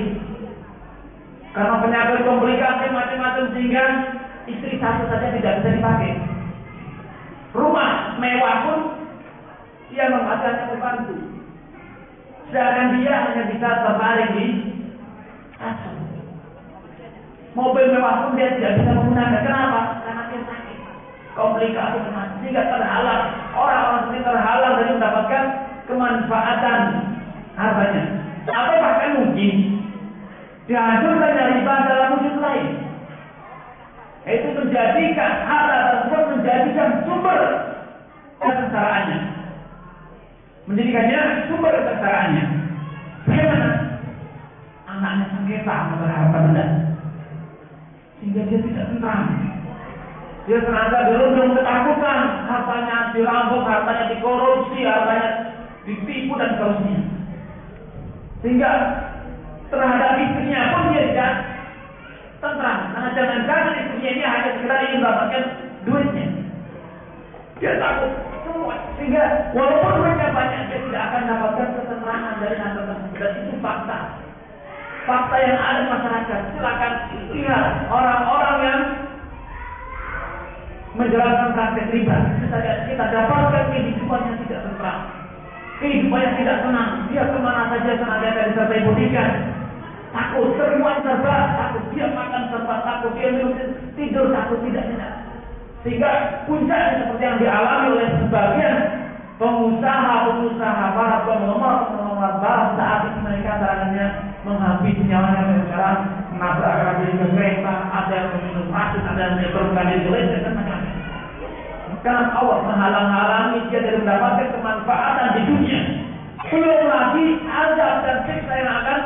Karena penyakit komplikasi macam-macam sehingga istri satu saja tidak bisa dipakai. Rumah mewah pun dia memasangnya pembantu. Sedangkan dia hanya bisa terbaring di kasur. Mobil mewah pun dia tidak bisa menggunakan. Kenapa? Karena dia sakit. Komplikasi. Sehingga terhalang. Orang-orang seperti terhalang dari mendapatkan kemanfaatan hartanya. Atau bahkan mungkin dihancurkan dari riba dalam wujud lain. Itu menjadikan harta tersebut menjadikan sumber kesengsaraannya. Menjadikannya sumber kesengsaraannya. Bagaimana? Anaknya sengketa berharap benda sehingga dia tidak tentram. Dia senantiasa dirundung ketakutan, hartanya dirampok, hartanya dikorupsi, hartanya ditipu dan seterusnya. Sehingga terhadap istrinya pun dia tidak tentram. Karena jangan-jangan istrinya ini hanya sekedar ingin mendapatkan duitnya. Dia takut semua. Sehingga walaupun duitnya banyak, dia tidak akan dapatkan ketenangan dari tersebut. Dan itu fakta. Fakta yang ada di masyarakat. Silakan lihat orang-orang yang menjalankan praktek riba. Kita, kita dapatkan kehidupan yang tidak tentram. Kehidupan yang tidak tenang. Dia ke mana saja senantiasa disertai pendidikan. Takut, semua serba takut. Dia makan serba takut. Dia minum tidur takut. Tidak, tidak. Sehingga puncaknya seperti yang dialami oleh sebagian pengusaha-pengusaha para penggemar-penggemar barat saat ini mereka caranya menghabisi nyawanya sekarang menabrak ke kereta, ada yang meminum racun, ada yang menyetorkan diri dan macam-macam. Karena Allah menghalang-halangi dia dari mendapatkan kemanfaatan di dunia. Belum lagi azab dan siksa yang akan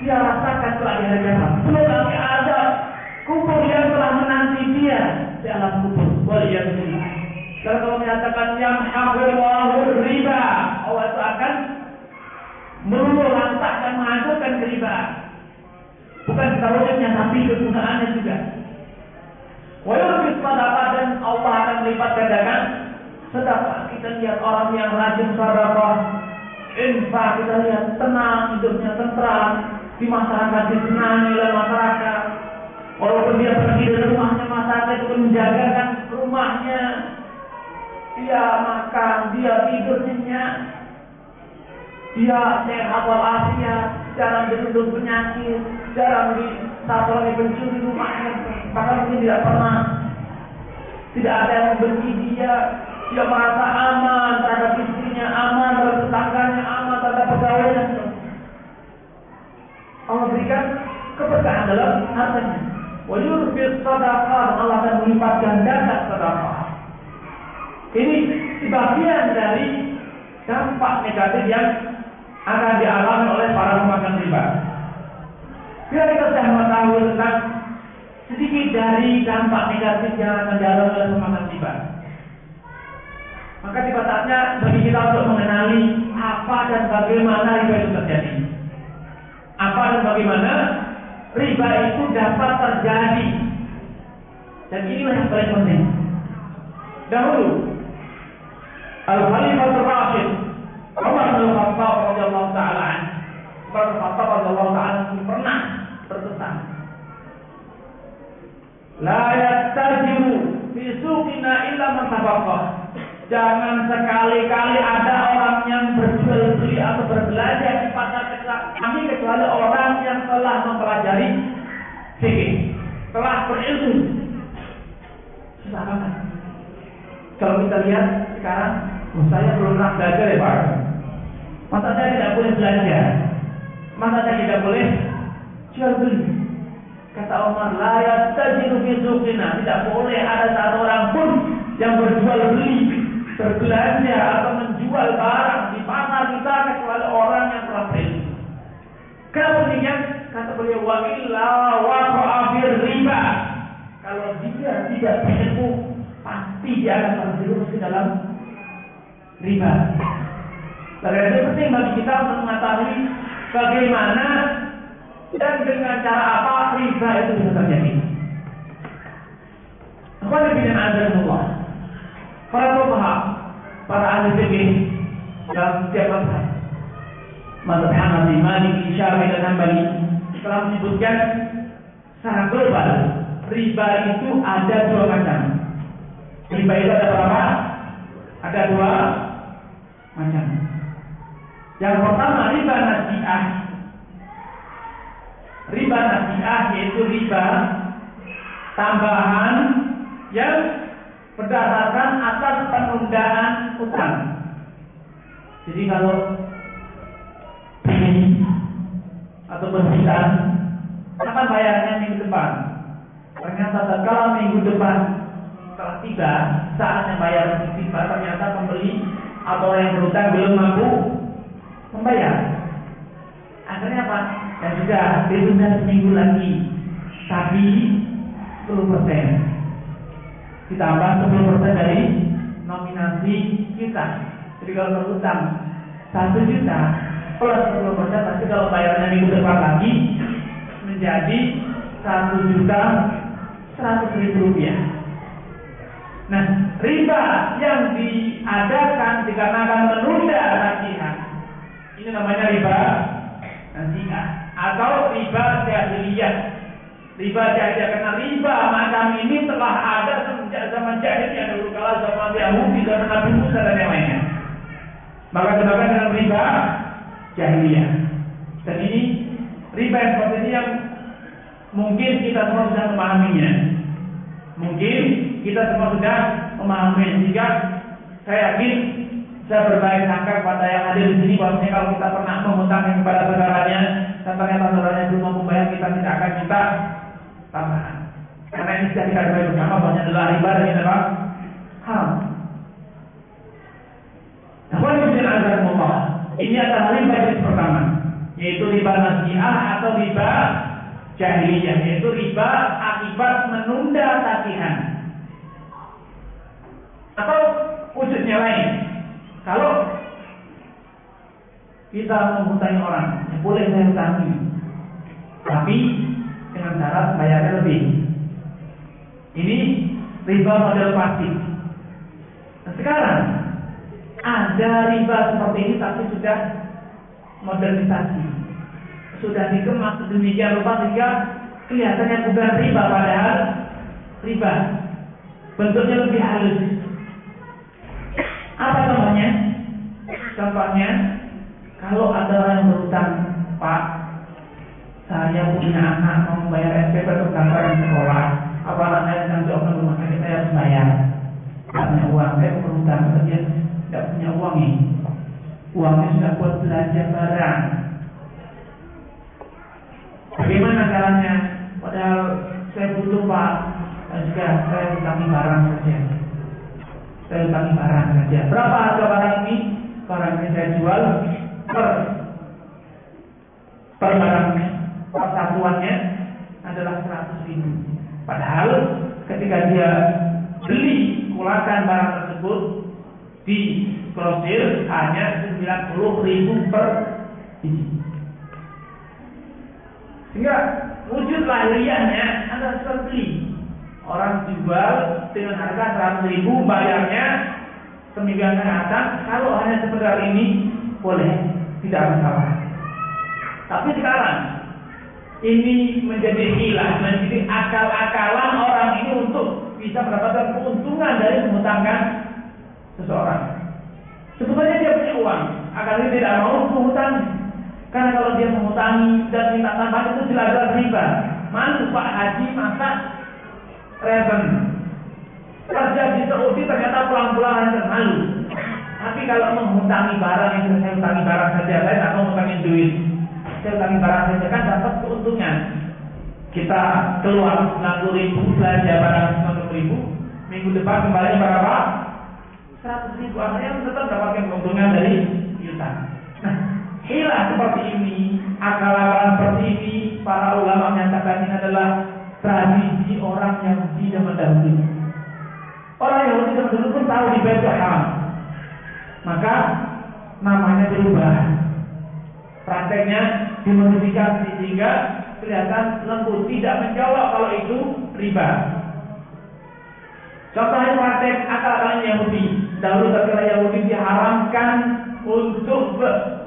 dia rasakan setelah di hari. Belum lagi azab kubur yang telah menanti dia di alam kubur. Waliyahulillah. Dan kalau menyatakan yang hafirullahu riba, Allah itu akan meluluh lantakkan menghancurkan riba. Bukan seharusnya tapi kegunaannya juga. Walaupun dan Allah akan melipat gandakan sedekah. Kita lihat orang yang rajin sedekah, infak kita lihat tenang hidupnya tentram di masyarakat disenangi oleh masyarakat. Walaupun dia pergi dari rumahnya masyarakat itu menjagakan rumahnya. Dia makan, dia tidur nyenyak, dia sehat walafiat, jarang dirundung penyakit, jarang di satu lagi pencuri rumahnya, bahkan mungkin tidak pernah. Tidak ada yang membenci dia, dia merasa aman terhadap istrinya, aman terhadap tetangganya, aman terhadap pegawainya. Allah berikan keberkahan dalam hartanya. Wa yurfis sadaqah, Allah akan melipat gandakan sedekah. Ini sebagian dari dampak negatif yang akan dialami oleh para pemakan riba. Kita sudah mengetahui tentang sedikit dari dampak negatif yang dialami oleh pemakan riba, maka tiba saatnya bagi kita untuk mengenali apa dan bagaimana riba itu terjadi. Apa dan bagaimana riba itu dapat terjadi. Dan inilah yang paling penting. Dahulu, Al-Khalifah Rasyid Umar bin Khattab radhiyallahu taala. Umar bin Khattab radhiyallahu taala pernah berpesan. La yastajibu fi suqina illa man. Jangan sekali-kali ada orang yang berjual beli atau berbelanja di pasar kami kecuali orang yang telah mempelajari fikih, telah berilmu. Susah banget. Kalau kita lihat sekarang, saya belum pernah belajar ya Pak. Masa saya tidak boleh belajar? Masa saya tidak boleh jual beli? Kata Umar, layak tajidu fi suqina. Tidak boleh ada satu orang pun yang berjual beli, berbelanja atau menjual barang di pasar kita kecuali orang yang telah berilmu. Kenapa? Kata beliau, wa illa wa riba. Kalau dia tidak berilmu, pasti dia akan terjerumus ke dalam riba. Maka itu penting bagi kita untuk mengetahui bagaimana dan dengan cara apa riba itu bisa terjadi. Apa yang Allah? Para fuqaha, para ahli fikih dalam setiap mazhab, mazhab Hanafi, Maliki, Syafi'i dan Hambali telah menyebutkan secara global riba itu ada dua macam. Riba itu ada berapa? Ada dua macam. Yang pertama riba nasiah. Riba nasiah yaitu riba tambahan yang berdasarkan atas penundaan utang. Jadi kalau ini atau berhutang, kapan bayarnya minggu depan? Ternyata kalau minggu depan telah tiba saatnya bayar tiba ternyata pembeli atau yang berhutang belum mampu membayar. Akhirnya apa? Dan sudah ditunda seminggu lagi. Tapi persen ditambah 10 persen dari nominasi kita. Jadi kalau berhutang satu juta plus 10 persen, nanti kalau bayarnya minggu depan lagi menjadi satu juta seratus ribu rupiah. Nah, riba yang diadakan dikarenakan menunda tagihan ini namanya riba nasiah atau riba jahiliyah. Riba jahiliyah karena riba macam ini telah ada sejak zaman jahiliyah dulu kala zaman Yahudi dan Nabi Musa dan yang lainnya. Maka dinamakan dengan riba jahiliyah. Dan ini riba yang seperti ini yang mungkin kita semua sudah memahaminya. Mungkin kita semua sudah memahami sehingga saya yakin saya berbaik sangka kepada yang hadir di sini bahwasanya kalau kita pernah mengutang kepada saudaranya dan ternyata saudaranya belum mampu bayar kita tidak akan minta tambahan. Karena ini sudah kita ketahui bersama bahwasanya adalah riba dan ini adalah haram. Nah, ini adalah riba jenis pertama, yaitu riba nasiah atau riba jahiliyah, yaitu riba akibat menunda tagihan. Atau wujudnya lain, kalau kita menghutangi orang, ya boleh saya hutangi, tapi dengan syarat bayarnya lebih. Ini riba model pasif. Nah, sekarang ada riba seperti ini tapi sudah modernisasi, sudah dikemas sedemikian rupa sehingga kelihatannya bukan riba padahal riba. Bentuknya lebih halus. Apa namanya? Contohnya, kalau ada orang yang berutang, Pak, saya punya anak mau bayar SPP kantor di sekolah, apa saya sedang di rumah sakit saya harus bayar? Tidak punya uang, saya berutang, dia tidak punya uang nih. Uangnya sudah buat belanja barang. Bagaimana caranya? Padahal saya butuh Pak, juga saya utangi barang saja saya utangi barang saja. Berapa harga barang ini? Barang ini saya jual per per barangnya, per satuannya adalah 100 ribu. Padahal ketika dia beli kulakan barang tersebut di grosir hanya 90 ribu per biji. Sehingga wujud lahiriahnya adalah seperti Orang jual dengan harga 100 ribu, bayarnya seminggu akan datang. Kalau hanya sekedar ini, boleh, tidak masalah. Tapi sekarang, ini menjadi hilang, menjadi akal-akalan orang ini untuk bisa mendapatkan keuntungan dari mengutangkan seseorang. Sebetulnya dia punya uang, agar dia tidak mau mengutangi. Karena kalau dia mengutangi dan minta tambahan itu jelas-jelas riba. Malu Pak Haji masa Reben. Kerja di Saudi ternyata pulang-pulang hanya malu. Tapi kalau menghutangi barang yang saya hutangi barang saja, saya tidak mau hutangi duit. Saya hutangi barang saja kan dapat keuntungan. Kita keluar 90 ribu, belanja barang 90 ribu, minggu depan kembali berapa? 100 ribu. Akhirnya tetap dapatkan keuntungan dari utang. Nah, hilang seperti ini, akal-akalan seperti ini, para ulama menyatakan ini adalah tradisi orang yang tidak mendahului. Orang yang tidak mendahului pun tahu di bait haram. Maka namanya berubah. Prakteknya dimodifikasi sehingga kelihatan lembut tidak menjawab kalau itu riba. Contohnya praktek akal-akalan Yahudi. Dahulu ketika Yahudi diharamkan untuk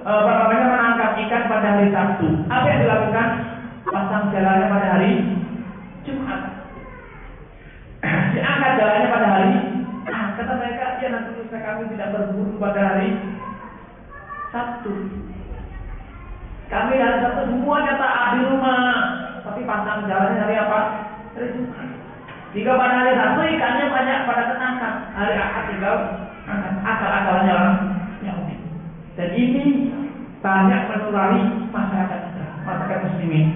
apa namanya menangkap ikan pada hari Sabtu. Apa yang dilakukan? Pasang jalannya pada hari Jumat. Diangkat jalannya pada hari lusa kami tidak berburu pada hari Sabtu. Kami hari Sabtu semuanya taat di rumah, tapi pasang jalannya hari apa? Hari Jumat. Jika pada hari Sabtu ikannya banyak pada ketangkap, hari Ahad tinggal akal-akalnya orang. Dan ini banyak menulari masyarakat kita, masyarakat muslimin.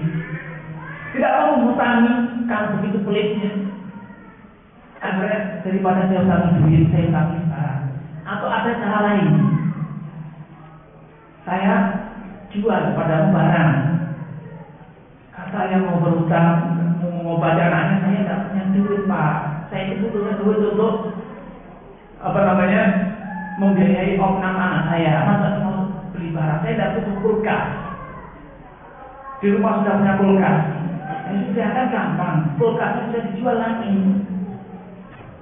Tidak mau menghutangi kalau begitu pelitnya. Akhirnya daripada saya utangi duit, saya utangi barang. Atau ada cara lain. Saya jual pada barang. Kata yang mau berutang, mau mengobati anaknya, saya tidak punya Saya itu butuh duit untuk apa namanya membiayai opnam anak saya. Masa mau beli barang? Saya tidak butuh kulkas. Di rumah sudah punya kulkas. Ini sudah kan gampang. Kulkasnya bisa dijual lagi.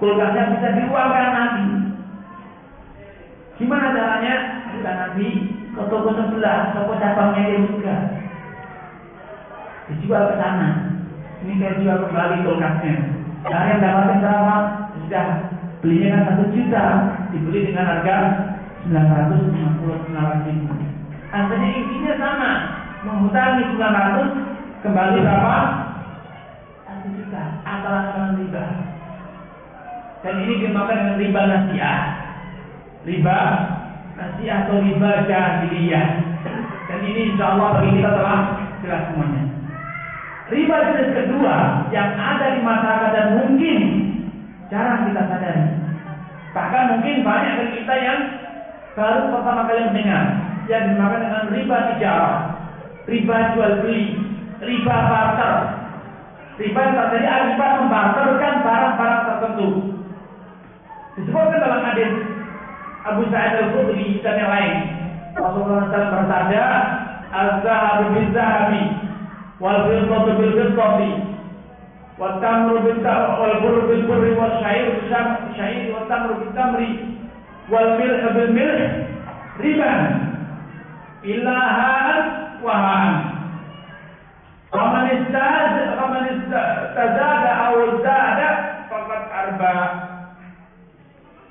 Kulkasnya bisa diuangkan lagi. Gimana caranya? Kita nanti ke toko sebelah, toko cabangnya dia juga. Dijual ke sana. Ini saya jual kembali kulkasnya. Nah yang dapatnya berapa? Sudah belinya kan satu juta, dibeli dengan harga 959 ribu. Artinya intinya sama, menghutangi 900 kembali berapa? Satu juta, antara riba. Dan ini dimakan dengan riba nasiah. Riba nasiah atau riba jahiliyah. Dan ini insya Allah bagi kita telah jelas semuanya. Riba jenis kedua yang ada di masyarakat dan mungkin jarang kita sadari. Bahkan mungkin banyak dari kita yang baru pertama kali mendengar yang dimakan dengan riba tijarah, riba jual beli, riba barter. Riba terjadi akibat membarterkan barang-barang tertentu. Disebutkan dalam hadis Abu Sa'id al-Khudri dan yang lain. Rasulullah SAW bersabda, "Az-zahabu bil-zahabi wal fiddatu bil-fiddati wal tamru bil-tamri wal burru bil-burri wal syair bil-syair wal tamru bil-tamri wal milh bil-milh riba illa ha'an wa ha'an." Faman istazada faman istazada aw zada faqad arba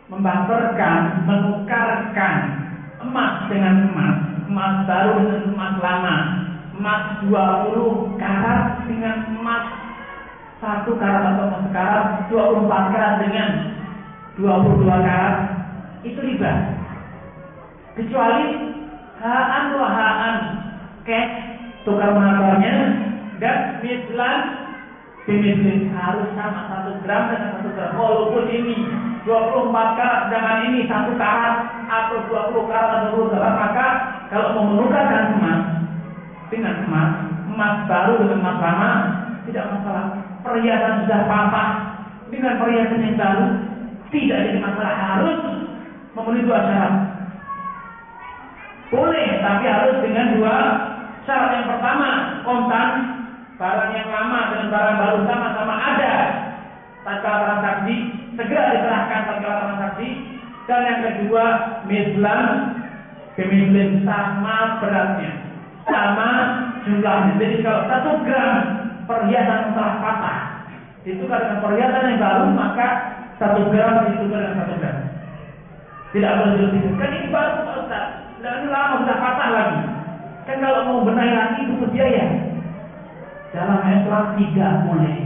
membarterkan, menukarkan emas dengan emas, emas baru dengan emas lama, emas 20 karat dengan emas satu karat atau emas karat, 24 karat dengan 22 karat, itu riba. Kecuali haan wa haan, cash, tukar menakarnya, dan mislan Bimislis harus sama satu gram dengan satu gram. Walaupun ini 24 karat dengan ini satu karat atau 20 karat atau 20 karat maka kalau mau menukarkan emas dengan emas emas baru dengan emas lama tidak masalah. Perhiasan sudah patah dengan perhiasan yang baru tidak jadi masalah. Harus memenuhi dua syarat. Boleh tapi harus dengan dua syarat. Yang pertama kontan. Barang yang lama dan barang baru sama-sama ada. Tatkala transaksi segera diserahkan tatkala transaksi dan yang kedua mislan kemislan sama beratnya. Sama jumlahnya jadi kalau satu gram perhiasan telah patah ditukar dengan perhiasan yang baru maka satu gram ditukar dengan satu gram. Tidak boleh lebih kan ini baru Pak ini lama sudah patah lagi. Kan kalau mau benahi lagi itu biaya dalam Islam tidak boleh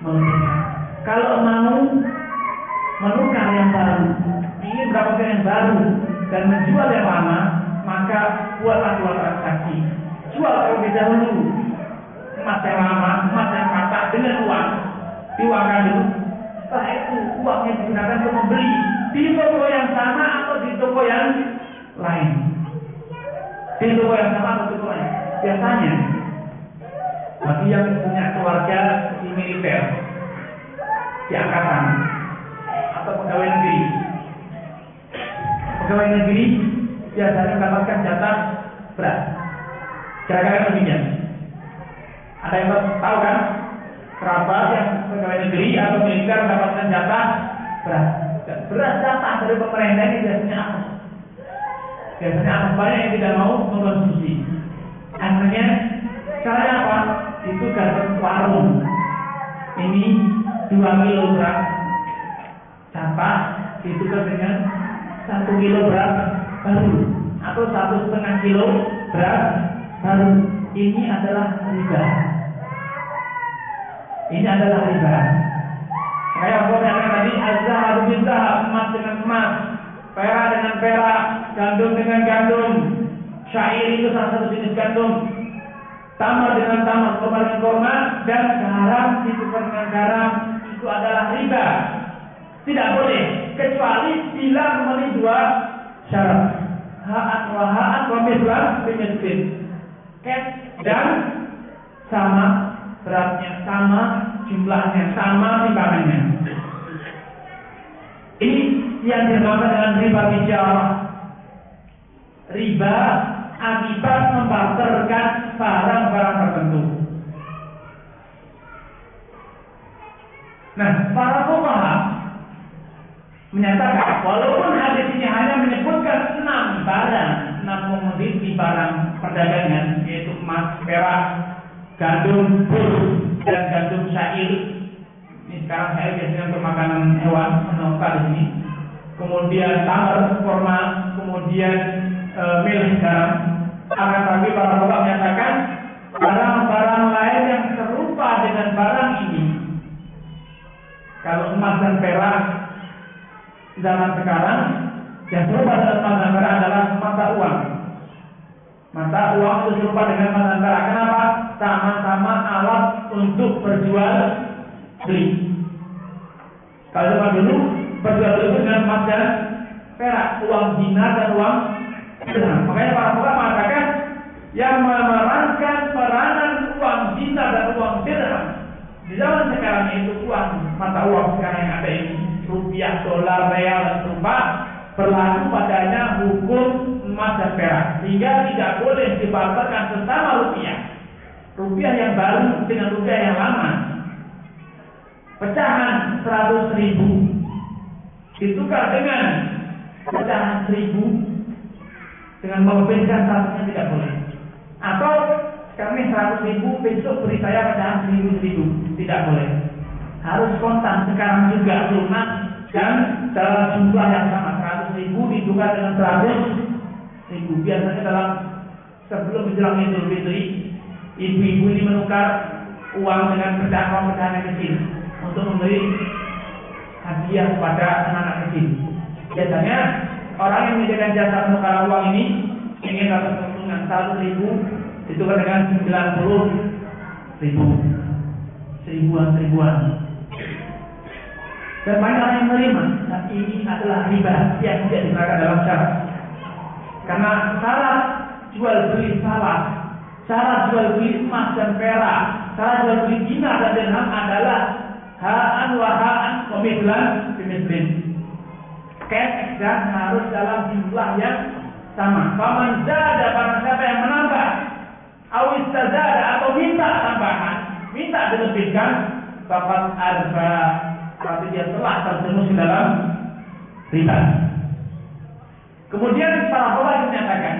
melebihkan. Kalau mau menukar yang baru, ingin mendapatkan yang baru dan menjual yang lama, maka buatlah dua transaksi. Jual terlebih dahulu emas yang lama, emas yang patah dengan uang, diuangkan dulu. Setelah itu uangnya digunakan untuk membeli di toko yang sama atau di toko yang lain. Di toko yang sama atau di toko lain. Biasanya bagi yang punya keluarga di militer, di angkatan, atau pegawai negeri. Pegawai negeri biasanya mendapatkan jatah beras. Kira-kira demikian. Ada yang tahu kan? Kerabat yang pegawai negeri atau militer mendapatkan jatah beras. Dan beras jatah dari pemerintah ini biasanya apa? Biasanya apa banyak yang tidak mau mengkonsumsi. Akhirnya caranya apa? itu garden warung ini dua kilogram jatah ditukar dengan satu kilo beras baru. Atau satu setengah kilo beras baru. Ini adalah riba. Ini adalah riba. Kayak aku katakan tadi azhar bizah emas dengan emas. Perak dengan perak gandum dengan gandum. Syair itu salah satu jenis gandum. Tamar dengan tamar, kurma dengan kurma, dan garam ditukar dengan garam itu adalah riba. Tidak boleh kecuali bila memenuhi dua syarat. Ha'at wa ha'at wa mislan bimiskin. Cash dan sama beratnya, sama jumlahnya sama timbangannya. Ini yang dinamakan dengan riba bicara. Riba akibat membarterkan barang-barang tertentu. Nah, para fuqaha menyatakan walaupun hadis ini hanya menyebutkan enam barang, enam komoditi barang perdagangan yaitu emas, perak, gandum, bur, dan gandum syair. Ini sekarang saya biasanya untuk makanan hewan, menongka di sini. Kemudian tamar, kurma, kemudian e, milk garam. Akan tapi para ulama menyatakan barang-barang lain yang serupa dengan barang ini. Kalau emas dan perak zaman sekarang yang serupa dengan emas dan perak adalah mata uang. Mata uang itu serupa dengan emas dan perak. Kenapa? Sama-sama alat untuk berjual beli. Kalau zaman dulu berjual beli dengan emas dan perak, uang dinar dan uang dirham. Makanya para ulama mengatakan yang memerankan peranan uang dinar dan uang dirham di zaman sekarang itu uang mata uang sekarang yang ada ini. Rupiah, dolar, real dan serupa berlaku padanya hukum emas dan perak. Sehingga tidak boleh dibarterkan sesama rupiah. Rupiah yang baru dengan rupiah yang lama. Pecahan 100 ribu. Ditukar dengan pecahan seribu. Dengan memberikan satunya tidak boleh. Atau kami 100 ribu besok beri saya pecahan seribu seribu. Tidak boleh. Harus kontan sekarang juga lunas dan dalam jumlah yang sama 100 ribu ditukar dengan 100 ribu. Biasanya dalam sebelum menjelang Idul Fitri ibu-ibu ini menukar uang dengan pecahan-pecahan yang kecil untuk memberi hadiah kepada anak-anak kecil. Biasanya orang yang menyediakan jasa penukaran uang ini ingin dapat keuntungan satu ribu ditukar dengan sembilan puluh ribu, seribuan seribuan. Dan banyak orang yang menerima. Nah, ini adalah riba yang tidak digunakan dalam syarat. Karena syarat jual beli salah, cara jual beli emas dan perak, cara jual beli dinar dan dirham adalah ha'an wa ha'an pemidlan pemislin. Cash dan harus dalam jumlah yang sama. Paman zada barang siapa yang menambah, awis tazada atau minta tambahan, minta dilebihkan, bapak arba berarti dia telah terjerumus di dalam riba. Kemudian para ulama menyatakan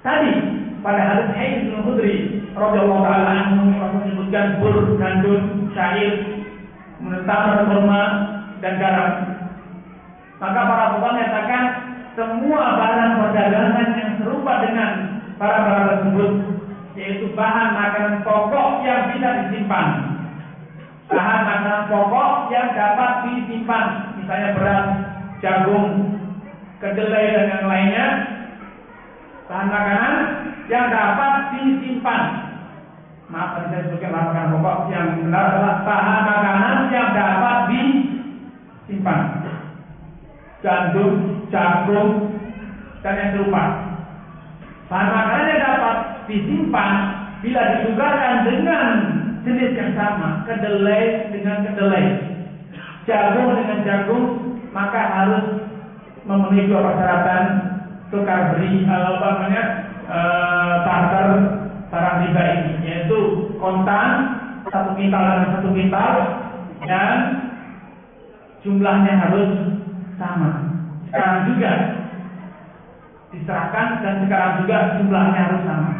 tadi pada hadis Haid bin Khudri radhiyallahu taala menyebutkan bur, gandum, syair, menetap kurma dan garam. Maka para ulama menyatakan semua barang perdagangan yang serupa dengan barang-barang tersebut yaitu bahan makanan pokok yang bisa disimpan. Bahan makanan pokok yang dapat disimpan misalnya beras, jagung, kedelai dan yang lainnya. Bahan makanan yang dapat disimpan. Maaf tadi saya sebutkan bahan makanan pokok. Yang benar adalah bahan makanan yang dapat disimpan. Gandum, jagung dan yang serupa yang dapat disimpan bila ditukarkan dengan jenis yang sama, kedelai dengan kedelai, jagung dengan jagung, maka harus memenuhi dua persyaratan tukar beri apa namanya barter barang riba ini, yaitu kontan satu kintal dengan satu kintal dan jumlahnya harus sama. Sekarang juga diserahkan dan sekarang juga jumlahnya harus sama.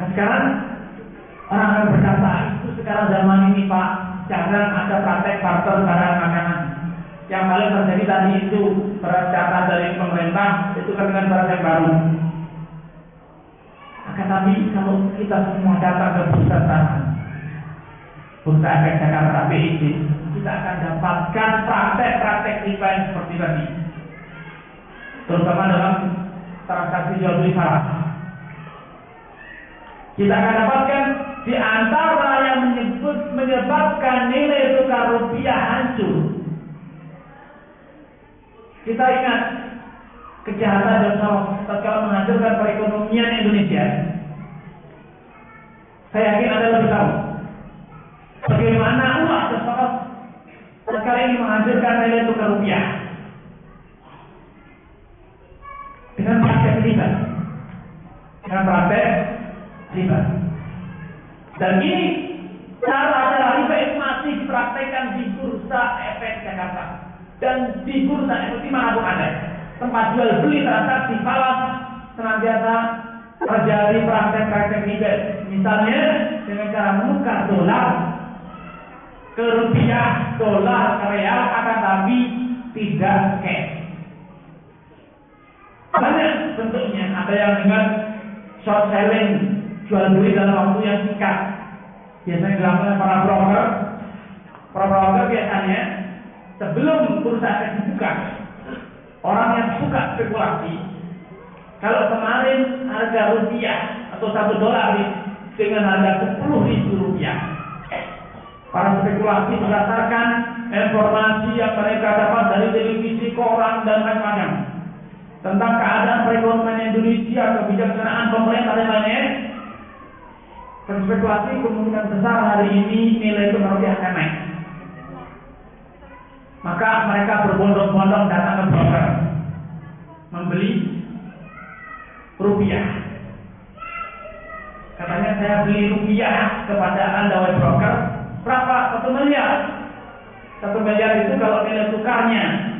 Nah, sekarang orang akan berkata itu sekarang zaman ini Pak jangan ada praktek barter barang makanan. Yang paling terjadi tadi itu beras catat dari pemerintah itu kan dengan beras yang baru. Akan tapi kalau kita semua datang ke bursa saham, bursa efek Jakarta BID, kita akan dapatkan praktek-praktek yang seperti tadi terutama dalam transaksi jual beli saham. Kita akan dapatkan di antara yang menyebut, menyebabkan nilai tukar rupiah hancur. Kita ingat kejahatan dan sawah tatkala menghancurkan perekonomian Indonesia. Saya yakin ada lebih tahu bagaimana uang tersebut sekarang ini menghancurkan nilai tukar rupiah. dengan praktek riba. Dengan praktek riba. Dan ini cara cara riba itu masih dipraktekkan di bursa efek Jakarta dan di bursa efek di mana pun ada. Tempat jual beli transaksi palas senantiasa terjadi praktek-praktek riba. Misalnya dengan cara menukar dolar ke rupiah, dolar ke real akan tapi tidak cash. Banyak bentuknya. Ada yang dengan short selling, jual beli dalam waktu yang singkat. Biasanya dilakukan para broker. Para broker biasanya sebelum bursa akan dibuka, orang yang suka spekulasi, kalau kemarin harga rupiah atau satu dolar dengan harga sepuluh ribu rupiah, para spekulasi berdasarkan informasi yang mereka dapat dari televisi, koran dan lain-lain tentang keadaan perekonomian Indonesia, kebijaksanaan pemerintah dan spekulasi kemungkinan besar hari ini nilai tukar rupiah akan naik. Maka mereka berbondong-bondong datang ke broker membeli rupiah. Katanya saya beli rupiah kepada anda wahai broker berapa? Satu miliar. Satu miliar itu kalau nilai tukarnya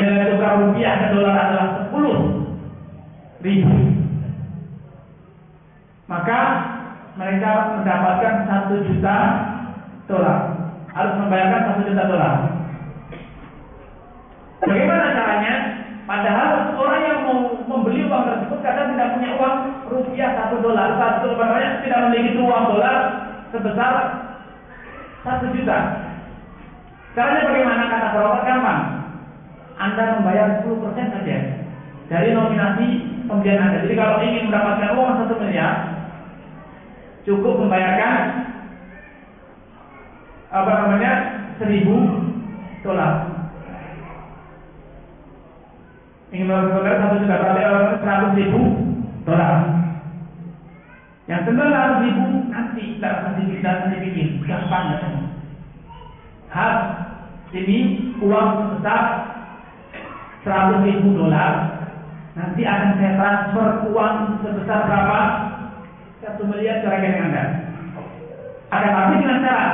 nilai tukar rupiah ke dolar adalah 10 ribu. Maka mereka mendapatkan satu juta dolar. Harus membayarkan satu juta dolar. Bagaimana caranya? Padahal orang yang mau membeli uang tersebut kadang tidak punya uang rupiah satu dolar. Satu banyak tidak memiliki uang dolar sebesar satu juta. Caranya bagaimana? Kata perawat gampang anda membayar 10% saja dari nominasi pembelian Anda. Jadi kalau ingin mendapatkan uang satu miliar, cukup membayarkan apa namanya seribu dolar. Ingin mendapatkan satu juta berarti seratus ribu dolar. Yang sembilan ribu nanti tidak akan dipikir, gampang ya. Hal ini uang sebesar 100 ribu dolar nanti akan saya transfer uang sebesar berapa? Satu miliar ke rekening Anda. Ada tapi dengan cara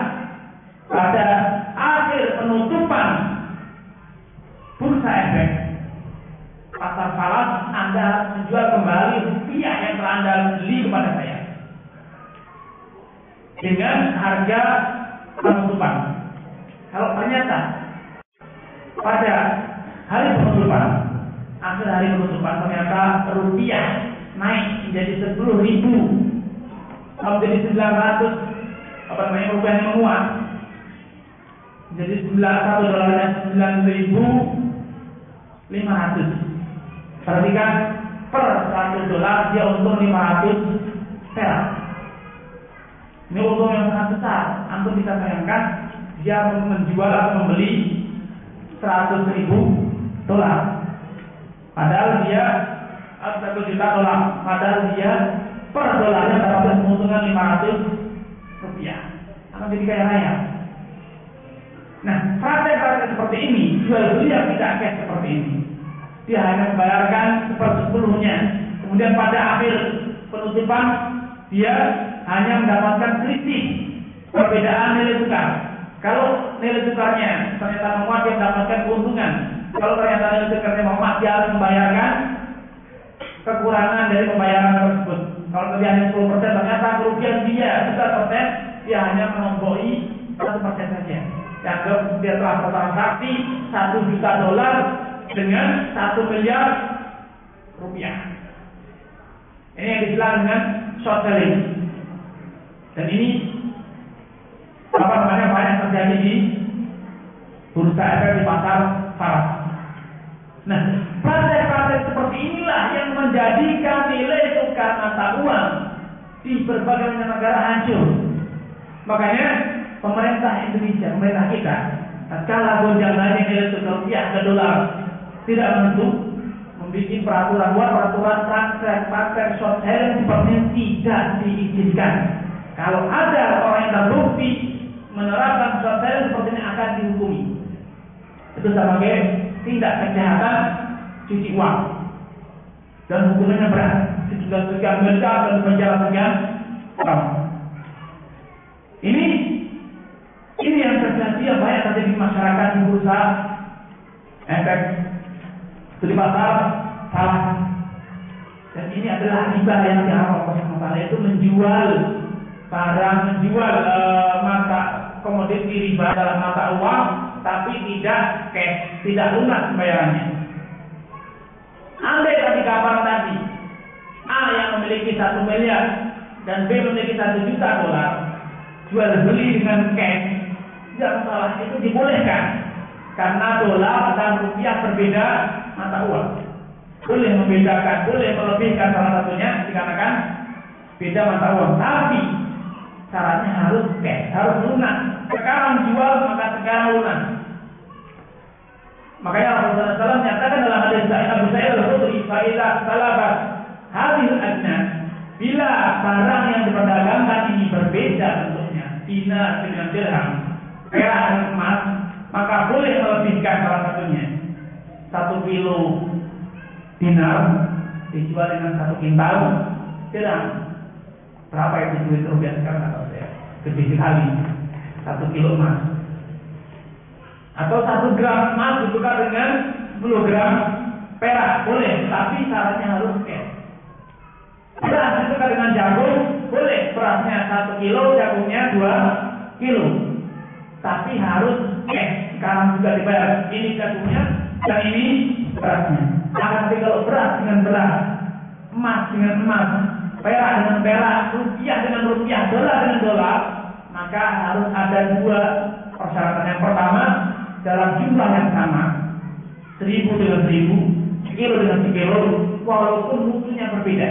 pada akhir penutupan bursa efek pasar falas Anda menjual kembali rupiah yang telah Anda beli kepada saya dengan harga penutupan. Kalau ternyata pada hari penutupan, akhir hari penutupan ternyata rupiah naik menjadi sepuluh ribu, menjadi sembilan ratus apa namanya rupiah yang menguat, jadi sembilan satu dolarnya sembilan ribu lima ratus. Perhatikan per seratus dolar dia untung lima ratus perak. Ini untung yang sangat besar. Antum bisa bayangkan dia menjual atau membeli seratus ribu dolar. Padahal dia satu juta dolar. Padahal dia per dolarnya dapat keuntungan 500 rupiah. Akan jadi kaya raya. Nah, praktek-praktek seperti ini, jual beli yang tidak cash seperti ini. Dia hanya membayarkan sepersepuluhnya. Kemudian pada akhir penutupan, dia hanya mendapatkan selisih perbedaan nilai tukar. Kalau nilai tukarnya ternyata menguat, dia mendapatkan keuntungan. Kalau ternyata nilai tukarnya menguat, dia harus membayarkan kekurangan dari pembayaran tersebut. Kalau tadi hanya 10 persen, ternyata kerugian dia 11 persen, dia hanya menomboi satu persen saja. Yang dia telah bertransaksi satu juta dolar dengan satu miliar rupiah. Ini yang disebut dengan short selling. Dan ini apa namanya banyak terjadi di bursa efek di pasar faras. Nah, praktek-praktek seperti inilah yang menjadikan nilai tukar mata uang di berbagai negara hancur. Makanya pemerintah Indonesia, pemerintah kita, kala gonjangannya nilai tukar rupiah ke dolar tidak menentu, membuat peraturan buat peraturan praktek praktek short selling seperti tidak diizinkan. Kalau ada orang yang terbukti menerapkan short selling seperti ini akan dihukumi. Itu sebagai tindak kejahatan cuci uang. Dan hukumannya berat. Sekitar sekian miliar dan penjara sekian tahun. Ini ini yang terjadi yang banyak terjadi di masyarakat di bursa. Efek studi pasar salah. Dan ini adalah riba yang diharamkan oleh Allah yaitu menjual barang menjual e, mata komoditi riba dalam mata uang tapi tidak cash, tidak lunas pembayarannya. Andai tadi kabar tadi A yang memiliki satu miliar dan B memiliki satu juta dolar, jual beli dengan cash, tidak masalah itu dibolehkan karena dolar dan rupiah berbeda mata uang. Boleh membedakan, boleh melebihkan salah satunya dikarenakan beda mata uang. Tapi syaratnya harus cash, harus lunas. Sekarang jual maka sekarang lunas. Makanya Rasulullah SAW menyatakan dalam hadis Sa'id Abu Sa'id al-Khudri, "Fa'idza salabat hadhil adna" Bila barang yang diperdagangkan ini berbeda bentuknya, dinar dengan dirham, perak dan emas, maka boleh melebihkan salah satunya. Satu kilo dinar dijual dengan satu kintal dirham. Berapa itu duit rupiah sekarang atau saya? Gede sekali. Satu kilo emas. Atau satu gram emas ditukar dengan 10 gram perak. Boleh, tapi syaratnya harus cash. Beras ditukar dengan jagung, boleh. Berasnya satu kilo, jagungnya dua kilo. Tapi harus cash. Sekarang juga dibayar. Ini jagungnya, dan ini berasnya. Akan kalau beras dengan beras, emas dengan emas, perak dengan perak, rupiah dengan rupiah, dolar dengan dolar, maka harus ada dua persyaratan. Yang pertama, dalam jumlah yang sama, seribu dengan seribu, sekilo dengan sekilo, walaupun mutunya berbeda.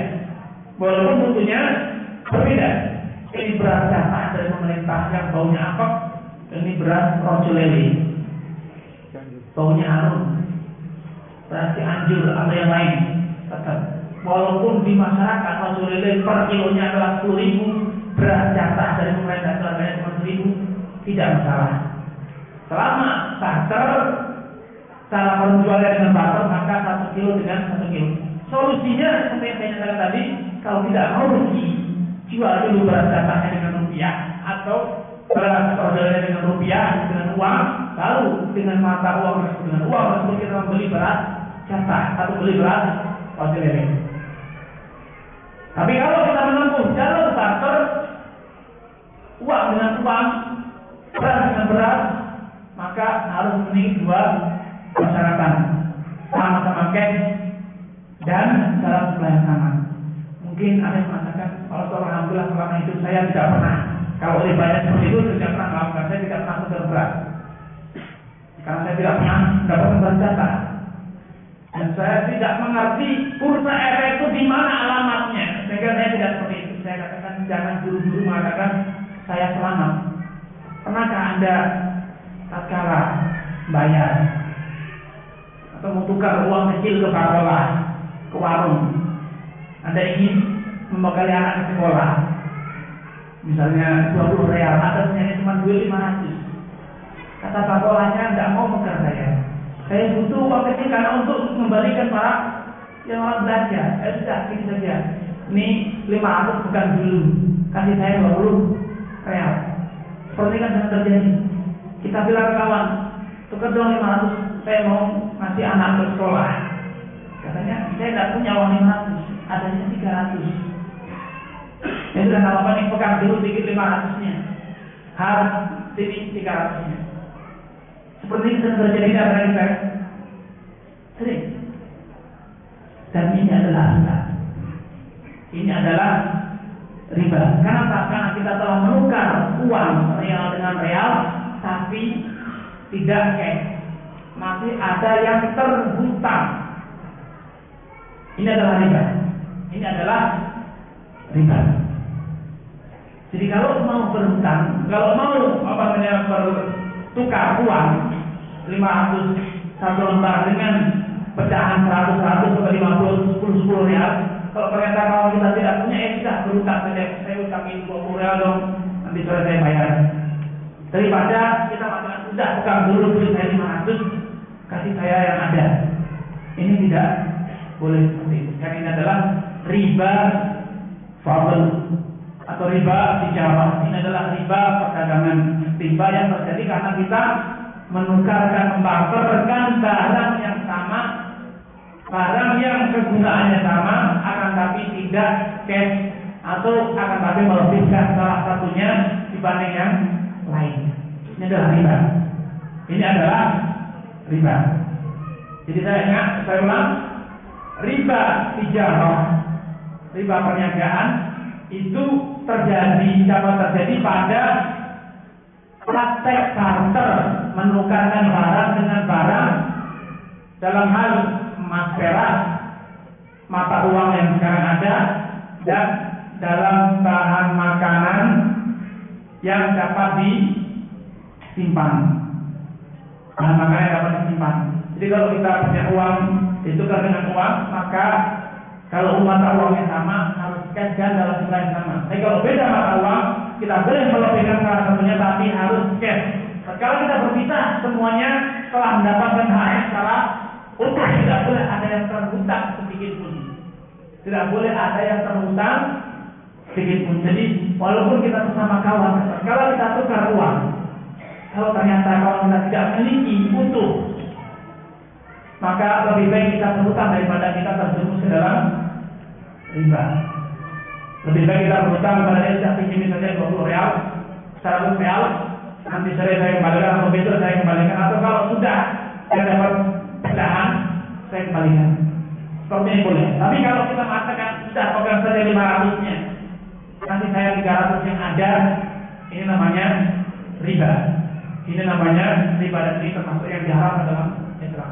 Walaupun mutunya berbeda. Ini beras jatah dari pemerintah yang baunya apa? Ini beras rojo. Baunya harum. Beras anjur atau yang lain. Tetap walaupun di masyarakat Rasulullah per kilonya adalah 10 ribu beras jatah dari pemerintah selama cuma seribu tidak masalah. Selama barter cara penjualnya dengan barter maka satu kilo dengan satu kilo. Solusinya seperti yang saya katakan tadi kalau tidak mau rugi jual dulu beras jatahnya dengan rupiah. Atau beras ordernya dengan rupiah dengan uang lalu dengan mata uang dengan uang tersebut kita membeli beras jatah atau beli beras Rasulullah tapi kalau kita menempuh jalur barter uang dengan uang, beras dengan beras, maka harus memiliki dua persyaratan sama-sama cash dan dalam yang sama. Mungkin ada yang mengatakan, kalau seorang alhamdulillah selama itu saya tidak pernah kalau oleh banyak seperti itu tidak pernah melakukan, saya tidak pernah tukar beras. Karena saya tidak pernah dapat data. Dan saya tidak mengerti bursa efek itu di mana alamatnya. Sehingga saya tidak seperti itu. Saya katakan jangan buru-buru mengatakan saya selamat. Pernahkah anda tatkala bayar atau mau tukar uang kecil ke parola, ke warung, anda ingin membekali anak ke sekolah, misalnya 20 real, atasnya cuma duit 500. Kata parolanya tidak mau mekar saya. Saya butuh uang kecil karena untuk membalikan para yang orang belajar. Eh sudah, ini saja. Ini 500 bukan dulu. Kasih saya 20 real. Seperti kan sudah terjadi. Kita bilang kawan, tukar dong 500. Saya mau ngasih anak ke sekolah. Katanya, saya tidak punya uang 500. Adanya 300. Ya sudah nggak apa-apa nih, pegang dulu sedikit 500-nya. Harus sini 300-nya. Seperti itu terjadi di antara kita. Sering. Dan ini adalah riba. Ini adalah riba. Kenapa? Karena kita telah menukar uang real dengan real, tapi tidak cash. Masih ada yang terhutang. Ini adalah riba. Ini adalah riba. Jadi kalau mau berhutang, kalau mau apa namanya bertukar uang 500 satu lembar dengan pecahan 100 100 atau 50 10 10 real kalau ternyata kalau kita tidak punya ya berutang saja. Saya utangin 20 real dong. Nanti sore saya bayar daripada kita mengatakan sudah tukang dulu beli saya 500 kasih saya yang ada. Ini tidak boleh seperti itu. Karena ini adalah riba fadl atau riba tijarah ini adalah riba perdagangan. Riba yang terjadi karena kita menukarkan membarterkan barang yang barang yang kegunaannya sama, akan tapi tidak cash atau akan tapi melebihkan salah satunya dibanding yang lain. Ini adalah riba. Ini adalah riba. Jadi saya ingat, saya ulang, riba tijarah, riba perniagaan itu terjadi, dapat terjadi pada praktek barter menukarkan barang dengan barang dalam hal emas perak mata uang yang sekarang ada dan dalam bahan makanan yang dapat disimpan. Bahan makanan yang dapat disimpan. Jadi kalau kita punya uang ditukar dengan uang maka kalau mata uangnya sama harus cash dalam jumlah yang sama. Tapi kalau beda mata uang kita boleh melebihkan salah satunya tapi harus cash. Kalau kita berpisah semuanya telah mendapatkan hak secara utuh tidak boleh ada yang terhutang sedikit pun. Tidak boleh ada yang terhutang sedikit pun. Jadi walaupun kita bersama kawan, kalau kita tukar uang, kalau ternyata kawan kita tidak memiliki utuh, maka lebih baik kita berhutang daripada kita terjerumus ke dalam riba. Lebih baik kita berhutang kepada dia tidak pinjam saja 20 real, 100 real, nanti sore saya kembalikan atau besok saya kembalikan atau kalau sudah saya dapat pecahan saya kembalikan. Ini boleh. Tapi kalau kita mengatakan sudah pegang saja 500 nya, nanti saya 300 yang ada, ini namanya riba. Ini namanya riba dan ini termasuk yang diharamkan dalam Islam.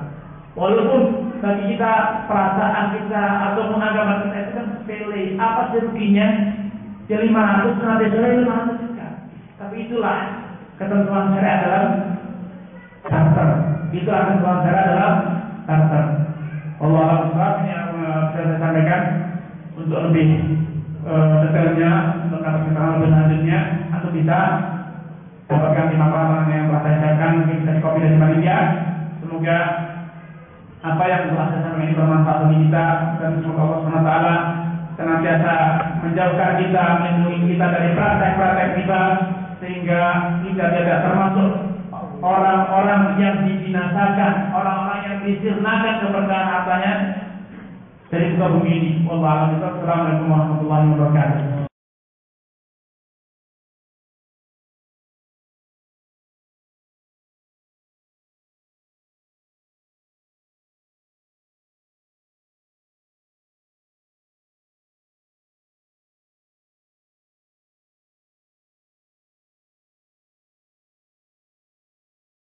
Walaupun bagi kita perasaan kita atau agama kita itu kan sepele. Apa sih ruginya? Ya 500 nanti sore 500 juga. Tapi itulah ketentuan syariat dalam barter. Itulah ketentuan syariat dalam barter. Allah ini yang bisa saya sampaikan untuk lebih uh, detailnya untuk kita lebih lanjutnya atau bisa dapatkan lima pelajaran yang telah saya siapkan mungkin bisa dikopi dari panitia. Semoga apa yang telah saya sampaikan ini bermanfaat bagi kita dan semoga Allah SWT senantiasa menjauhkan kita, melindungi kita dari praktek-praktek kita sehingga kita tidak termasuk orang-orang yang dibinasakan, orang-orang yang disirnakan keberkahan hartanya dari muka bumi ini. Wallahualam. Assalamualaikum warahmatullahi wabarakatuh.